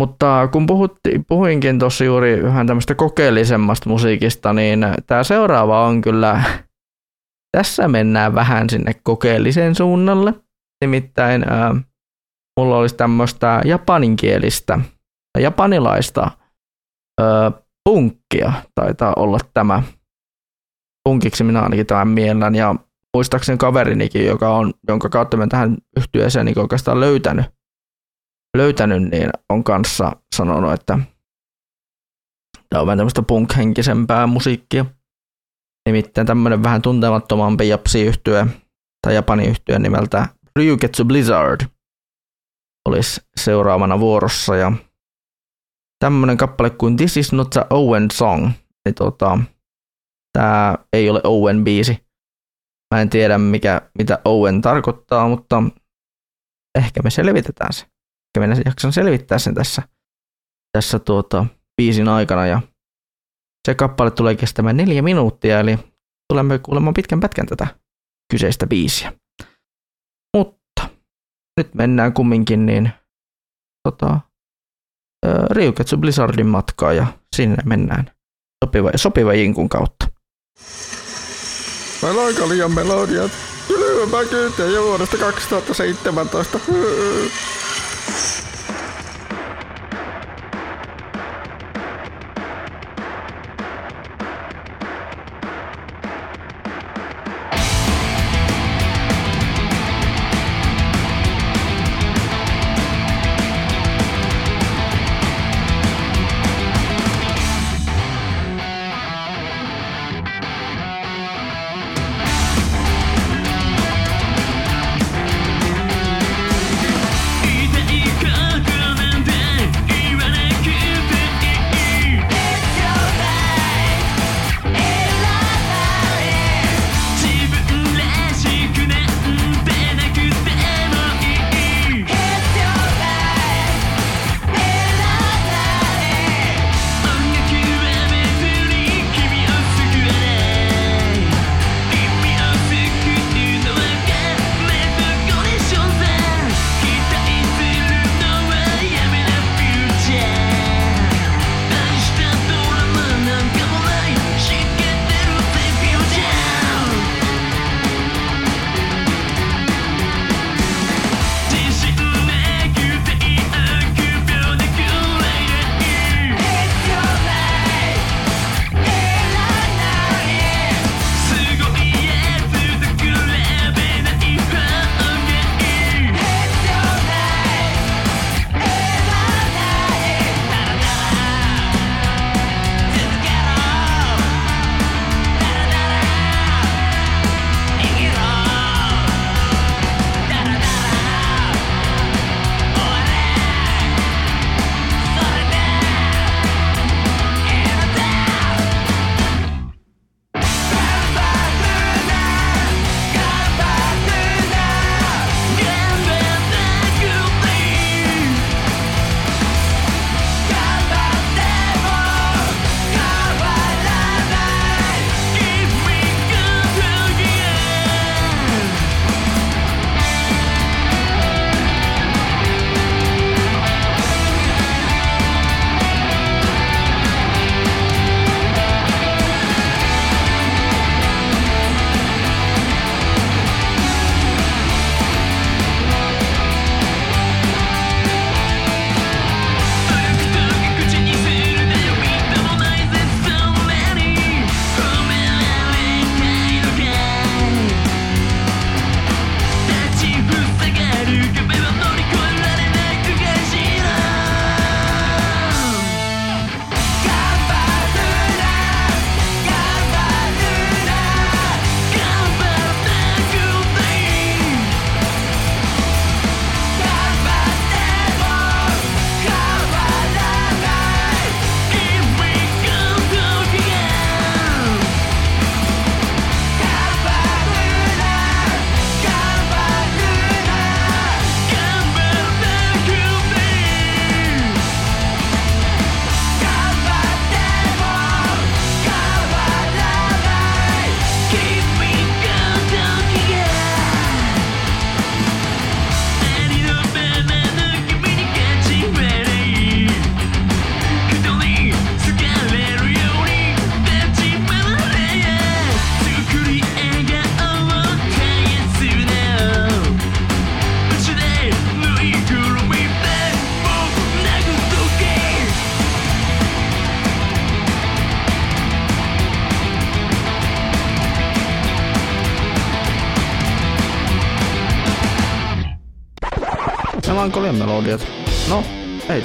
Mutta kun puhutti, puhuinkin tuossa juuri vähän tämmöistä kokeellisemmasta musiikista, niin tämä seuraava on kyllä, tässä mennään vähän sinne kokeellisen suunnalle. Nimittäin ää, mulla olisi tämmöistä japaninkielistä, japanilaista ää, punkkia, taitaa olla tämä. Punkiksi minä ainakin tämän miellän, ja muistaakseni kaverinikin, joka on, jonka kautta mä tähän yhtyeeseen niin oikeastaan löytänyt, löytänyt, niin on kanssa sanonut, että tämä on vähän tämmöistä punk-henkisempää musiikkia. Nimittäin tämmöinen vähän tuntemattomampi japsi-yhtye tai japani yhtye nimeltä Ryuketsu Blizzard olisi seuraavana vuorossa ja tämmöinen kappale kuin This is not a Owen song, niin tota, tämä ei ole Owen biisi. Mä en tiedä mikä, mitä Owen tarkoittaa, mutta ehkä me selvitetään se ehkä minä jaksan selvittää sen tässä, tässä tuota, biisin aikana. Ja se kappale tulee kestämään neljä minuuttia, eli tulemme kuulemaan pitkän pätkän tätä kyseistä biisiä. Mutta nyt mennään kumminkin niin tota, Ryuketsu Blizzardin matkaa ja sinne mennään sopiva, sopiva jinkun kautta. Meillä liian melodiat. Kylmä kyytiä jo vuodesta 2017.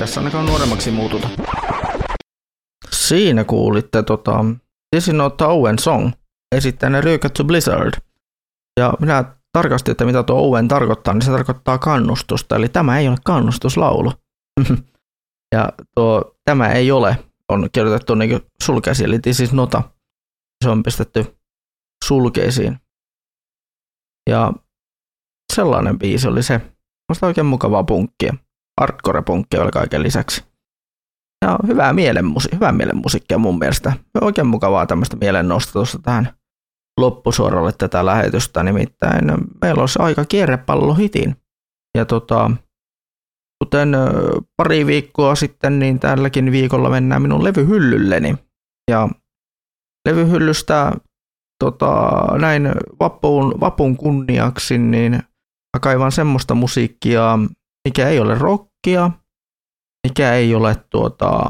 tässä ainakaan nuoremmaksi muututa. Siinä kuulitte tota, This is not Owen Song, esittäjänä Ryökätsy Blizzard. Ja minä tarkastin, että mitä tuo Owen tarkoittaa, niin se tarkoittaa kannustusta, eli tämä ei ole kannustuslaulu. [laughs] ja tuo, tämä ei ole, on kirjoitettu niin sulkeisiin, eli this is nota. Se on pistetty sulkeisiin. Ja sellainen biisi oli se. Musta oikein mukavaa punkkia. Hardcore-punkkia oli kaiken lisäksi. Ja hyvää mielenmusi- hyvää mielenmusiikkia mun mielestä. Oikein mukavaa tämmöistä mielennostatusta tähän loppusuoralle tätä lähetystä. Nimittäin meillä olisi aika kierrepallohitin. Ja tota, kuten pari viikkoa sitten, niin tälläkin viikolla mennään minun levyhyllylleni. Ja levyhyllystä tota, näin vapun, vapun kunniaksi, niin kaivan semmoista musiikkia, mikä ei ole rockia, mikä ei ole tuota,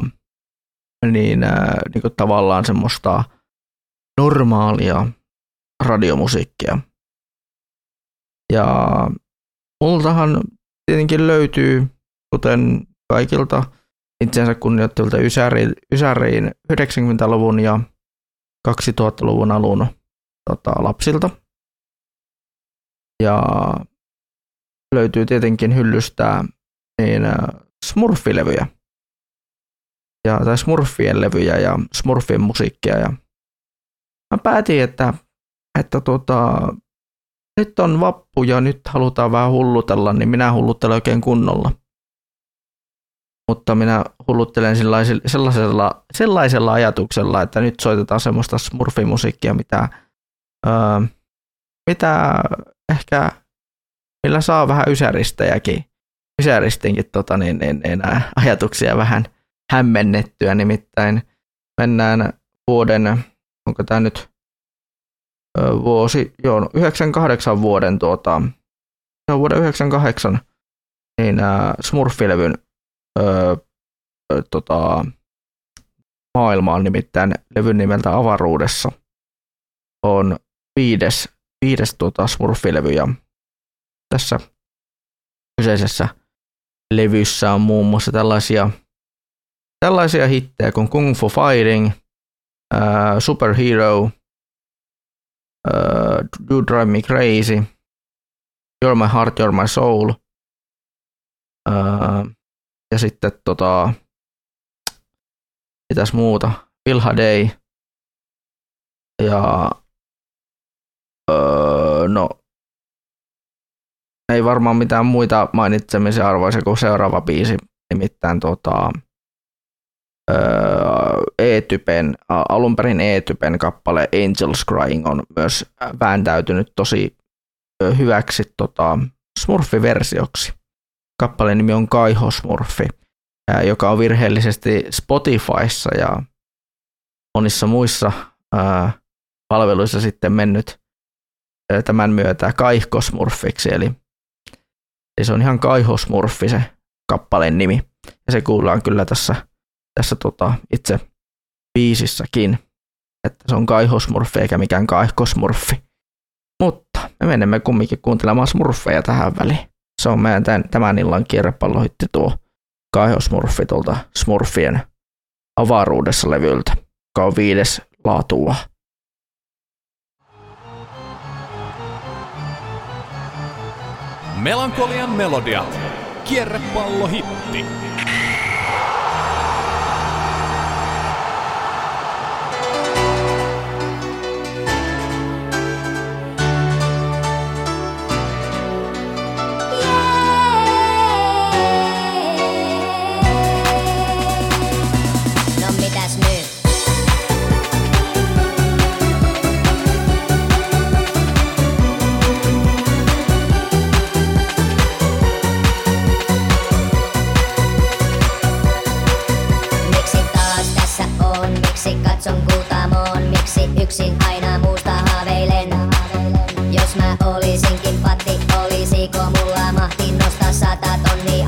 niin, ää, niin kuin tavallaan semmoista normaalia radiomusiikkia. Ja multahan tietenkin löytyy, kuten kaikilta itsensä kunnioittavilta ysäriin 90-luvun ja 2000-luvun alun tota, lapsilta. Ja löytyy tietenkin hyllystä niin, äh, Smurfilevyjä. Ja, tai Smurfien levyjä ja Smurfien musiikkia. Ja mä päätin, että, että tota, nyt on vappu ja nyt halutaan vähän hullutella, niin minä hulluttelen oikein kunnolla. Mutta minä hulluttelen sellaisella, sellaisella, ajatuksella, että nyt soitetaan semmoista smurfimusiikkia, mitä, öö, mitä ehkä millä saa vähän ysäristäjäkin, ysäristinkin tota, niin, niin, niin, ajatuksia vähän hämmennettyä. Nimittäin mennään vuoden, onko tämä nyt vuosi, joo, 98 vuoden tuota, on vuoden 98 niin ää, Smurfilevyn ö, tota, maailmaan, nimittäin levyn nimeltä Avaruudessa on viides, viides tota, Smurfilevy ja tässä kyseisessä levyssä on muun muassa tällaisia, tällaisia hittejä kuin Kung Fu Fighting, uh, Superhero, uh, You Drive Me Crazy, You're My Heart, You're My Soul, uh, ja sitten tota, mitäs muuta, Vilha Day, ja uh, no ei varmaan mitään muita mainitsemisen arvoisia kuin seuraava biisi, nimittäin tota, E-typen, alun perin E-typen kappale Angels Crying on myös vääntäytynyt tosi hyväksi tota, Smurfi-versioksi. Kappaleen nimi on Kaiho Smurfi, joka on virheellisesti Spotifyssa ja monissa muissa ää, palveluissa sitten mennyt tämän myötä Kaihkosmurfiksi, eli Eli se on ihan kaihosmurfi se kappaleen nimi. Ja se kuullaan kyllä tässä, tässä tota itse biisissäkin, että se on kaihosmurfi eikä mikään kaihkosmurfi. Mutta me menemme kumminkin kuuntelemaan smurfeja tähän väliin. Se on meidän tämän, tämän illan kierrepallohitti tuo kaihosmurfi tuolta smurfien avaruudessa levyltä, joka on viides laatua. Melankolian melodiat. Kierrepallohitti. No katson kultaamoon? Miksi yksin aina muusta haaveilen? Jos mä olisinkin patti, olisiko mulla mahti nostaa sata tonni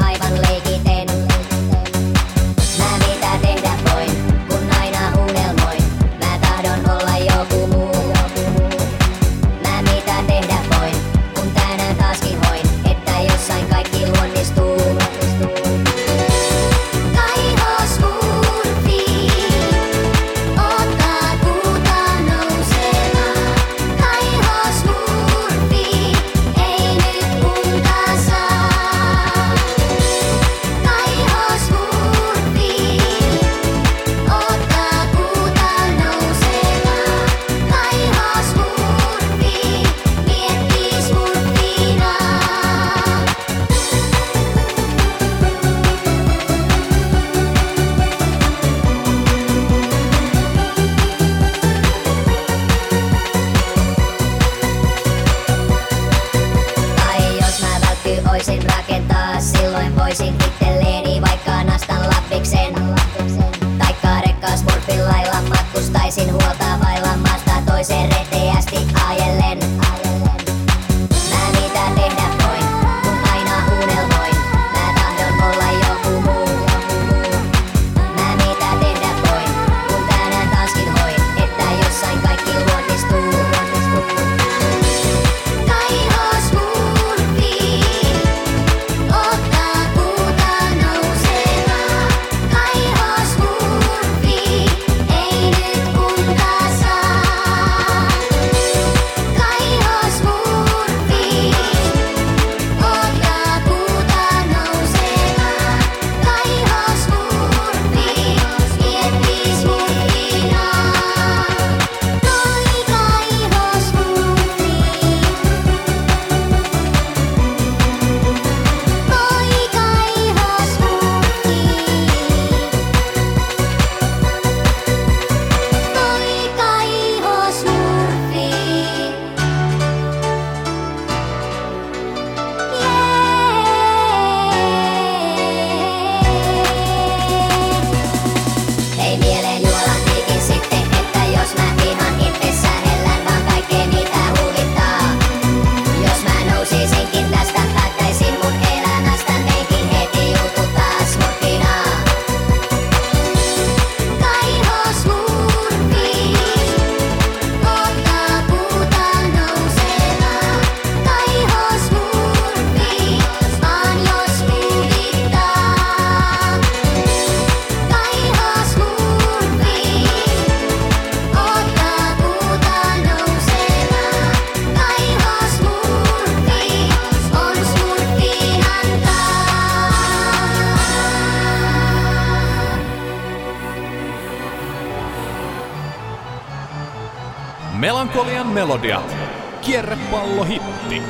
Melodiat. Kierrepallohitti.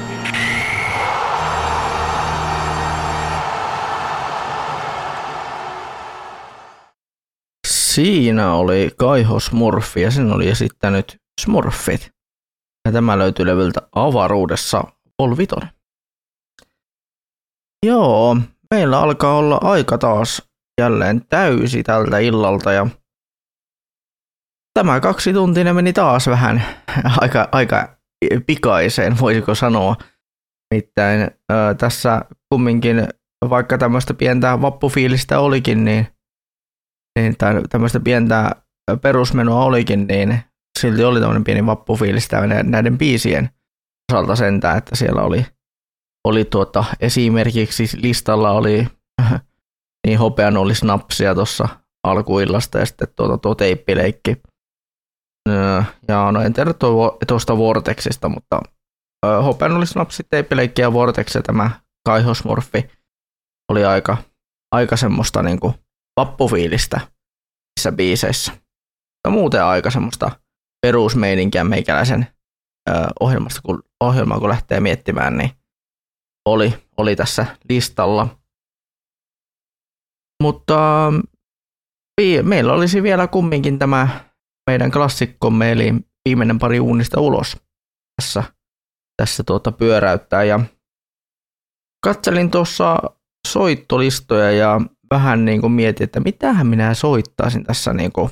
Siinä oli Kaiho Smurfi ja sen oli esittänyt Smurfit. Ja tämä löytyy levyltä avaruudessa Volviton. Joo, meillä alkaa olla aika taas jälleen täysi tältä illalta ja tämä kaksi tuntinen meni taas vähän aika, aika pikaiseen, voisiko sanoa. Nimittäin ö, tässä kumminkin, vaikka tämmöistä pientä vappufiilistä olikin, niin, niin tämmöistä pientä perusmenoa olikin, niin silti oli tämmöinen pieni vappufiilis nä- näiden biisien osalta sentään, että siellä oli, oli tuota, esimerkiksi listalla oli [laughs] niin hopean oli snapsia tuossa alkuillasta ja sitten tuota, tuo teippileikki. Ja no en tiedä tuo- tuosta Vortexista, mutta hopean oli snapsi, ja Vortex ja tämä kaihosmorfi oli aika, aika semmoista niinku vappufiilistä niissä biiseissä. Ja muuten aika semmoista perusmeininkiä meikäläisen ohjelmasta, kun, ohjelmaa kun lähtee miettimään, niin oli, oli tässä listalla. Mutta meillä olisi vielä kumminkin tämä meidän klassikkomme, eli viimeinen pari uunista ulos tässä, tässä tuota pyöräyttää. Ja katselin tuossa soittolistoja ja vähän niin kuin mietin, että mitähän minä soittaisin tässä niin kuin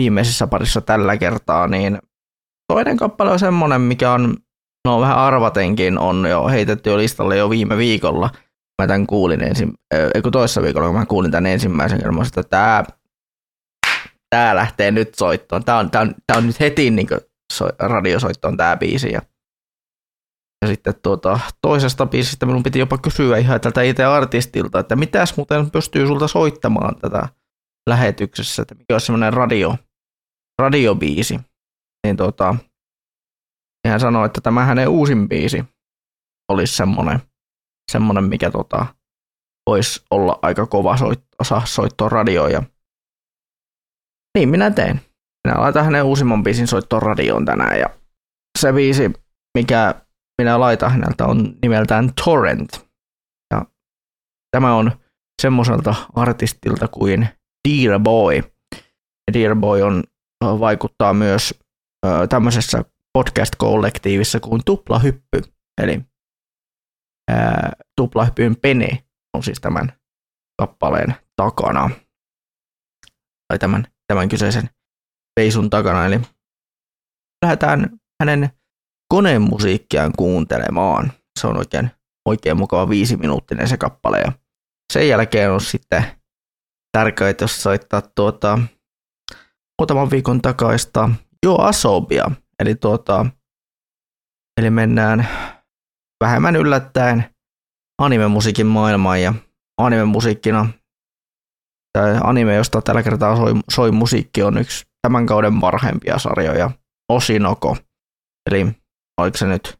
viimeisessä parissa tällä kertaa, niin toinen kappale on semmoinen, mikä on, no vähän arvatenkin, on jo heitetty jo listalle jo viime viikolla. Mä tämän kuulin ensin, äh, kun toissa viikolla, kun mä kuulin tämän ensimmäisen kerran, että tämä, tämä lähtee nyt soittoon. Tämä on, tämä on, tämä on nyt heti niin so, radiosoittoon tämä biisi. Ja, ja sitten tuota, toisesta biisistä minun piti jopa kysyä ihan tältä itse artistilta, että mitäs muuten pystyy sulta soittamaan tätä lähetyksessä, että mikä olisi semmoinen radio, radiobiisi. Niin ja hän sanoi, että tämä hänen uusin biisi olisi semmoinen, semmoinen mikä tota, voisi olla aika kova soit, osa soittoa radioon. Ja niin minä teen. Minä laitan hänen uusimman biisin soittoon radioon tänään ja se biisi, mikä minä laitan häneltä on nimeltään Torrent. Ja tämä on semmoiselta artistilta kuin Dear Boy. Ja Dear Boy on, vaikuttaa myös ö, tämmöisessä podcast-kollektiivissa kuin Tuplahyppy. Eli ää, Tuplahyppyn Pene on siis tämän kappaleen takana. Tai tämän, tämän kyseisen peisun takana. Eli lähdetään hänen konemusiikkiaan kuuntelemaan. Se on oikein, oikein mukava viisiminuuttinen se kappale. Ja sen jälkeen on sitten tärkeää, soittaa tuota, muutaman viikon takaista Jo Asobia. Eli, tuota, eli mennään vähemmän yllättäen anime-musiikin maailmaan ja anime-musiikkina tämä anime, josta tällä kertaa soi, soi musiikki, on yksi tämän kauden parhaimpia sarjoja, Osinoko. Eli oliko se nyt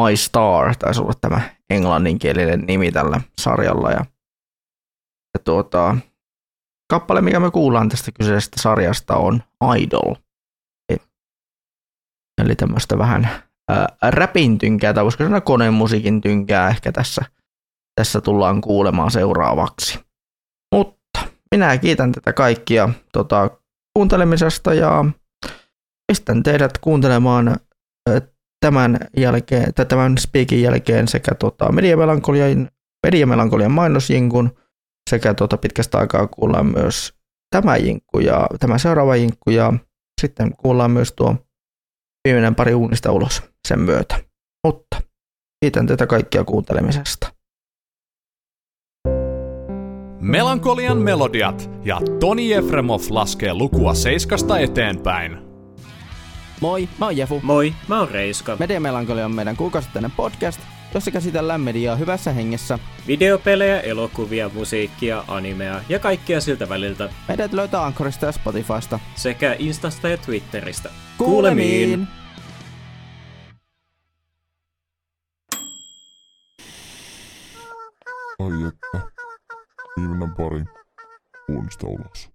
My Star, taisi olla tämä englanninkielinen nimi tällä sarjalla. Ja, ja tuota, kappale, mikä me kuullaan tästä kyseisestä sarjasta, on Idol. E- Eli tämmöistä vähän ää, räpin tynkää, tai voisiko sanoa konemusiikin tynkää ehkä tässä, tässä tullaan kuulemaan seuraavaksi. Mutta minä kiitän tätä kaikkia tota, kuuntelemisesta ja pistän teidät kuuntelemaan tämän jälkeen, tämän speakin jälkeen sekä tota, mediamelankolian, mediamelankolian mainosjinkun sekä tota, pitkästä aikaa kuullaan myös tämä jinkku ja tämä seuraava jinkku ja sitten kuullaan myös tuo viimeinen pari uunista ulos sen myötä. Mutta kiitän teitä kaikkia kuuntelemisesta. Melankolian melodiat ja Toni Efremov laskee lukua seiskasta eteenpäin. Moi, mä oon Jefu. Moi, mä oon Reiska. Mediamelankolia on meidän kuukausittainen podcast, jossa käsitellään mediaa hyvässä hengessä. Videopelejä, elokuvia, musiikkia, animea ja kaikkea siltä väliltä. Meidät löytää Ankorista ja Spotifysta. Sekä Instasta ja Twitteristä. Kuulemiin! Ai että. Viimeinen pari. Uunista ulos.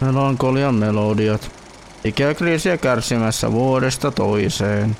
melankolian melodiat. Ikäkriisiä kärsimässä vuodesta toiseen.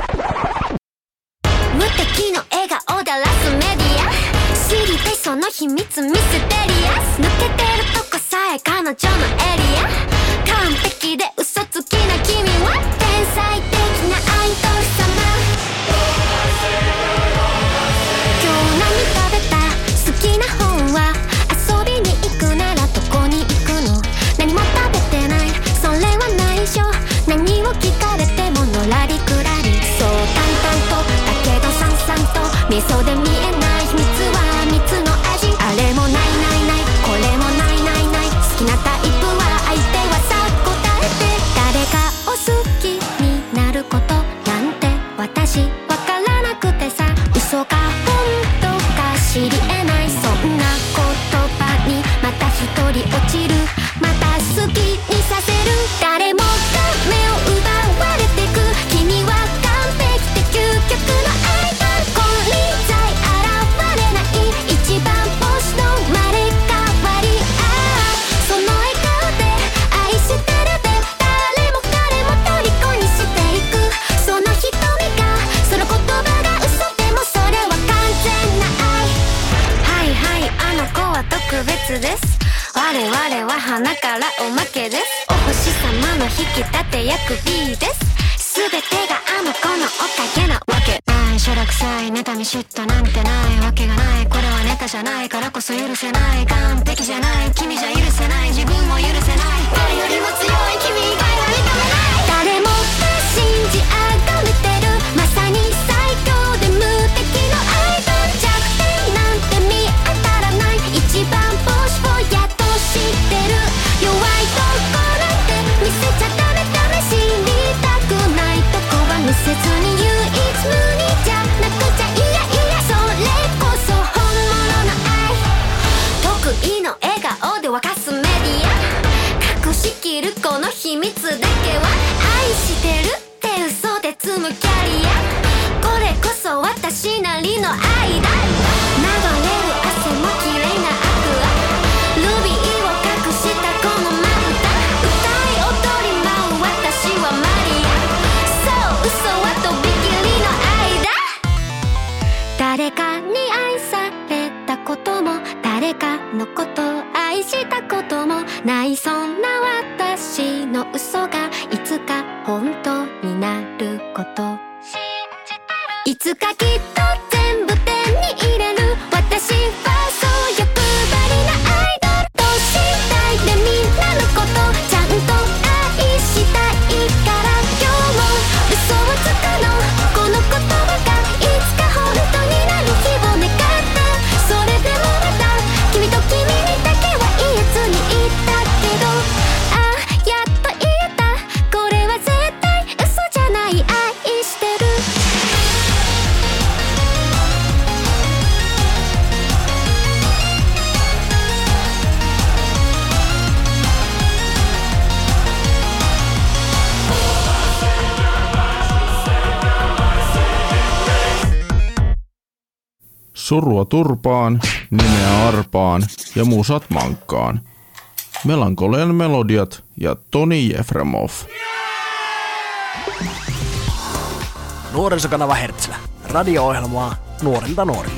Surua turpaan, nimeä arpaan ja muusat mankkaan. Melankolian melodiat ja Toni Jefremov. Nuorisokanava Hertzlä. Radio-ohjelmaa nuorilta nuorille.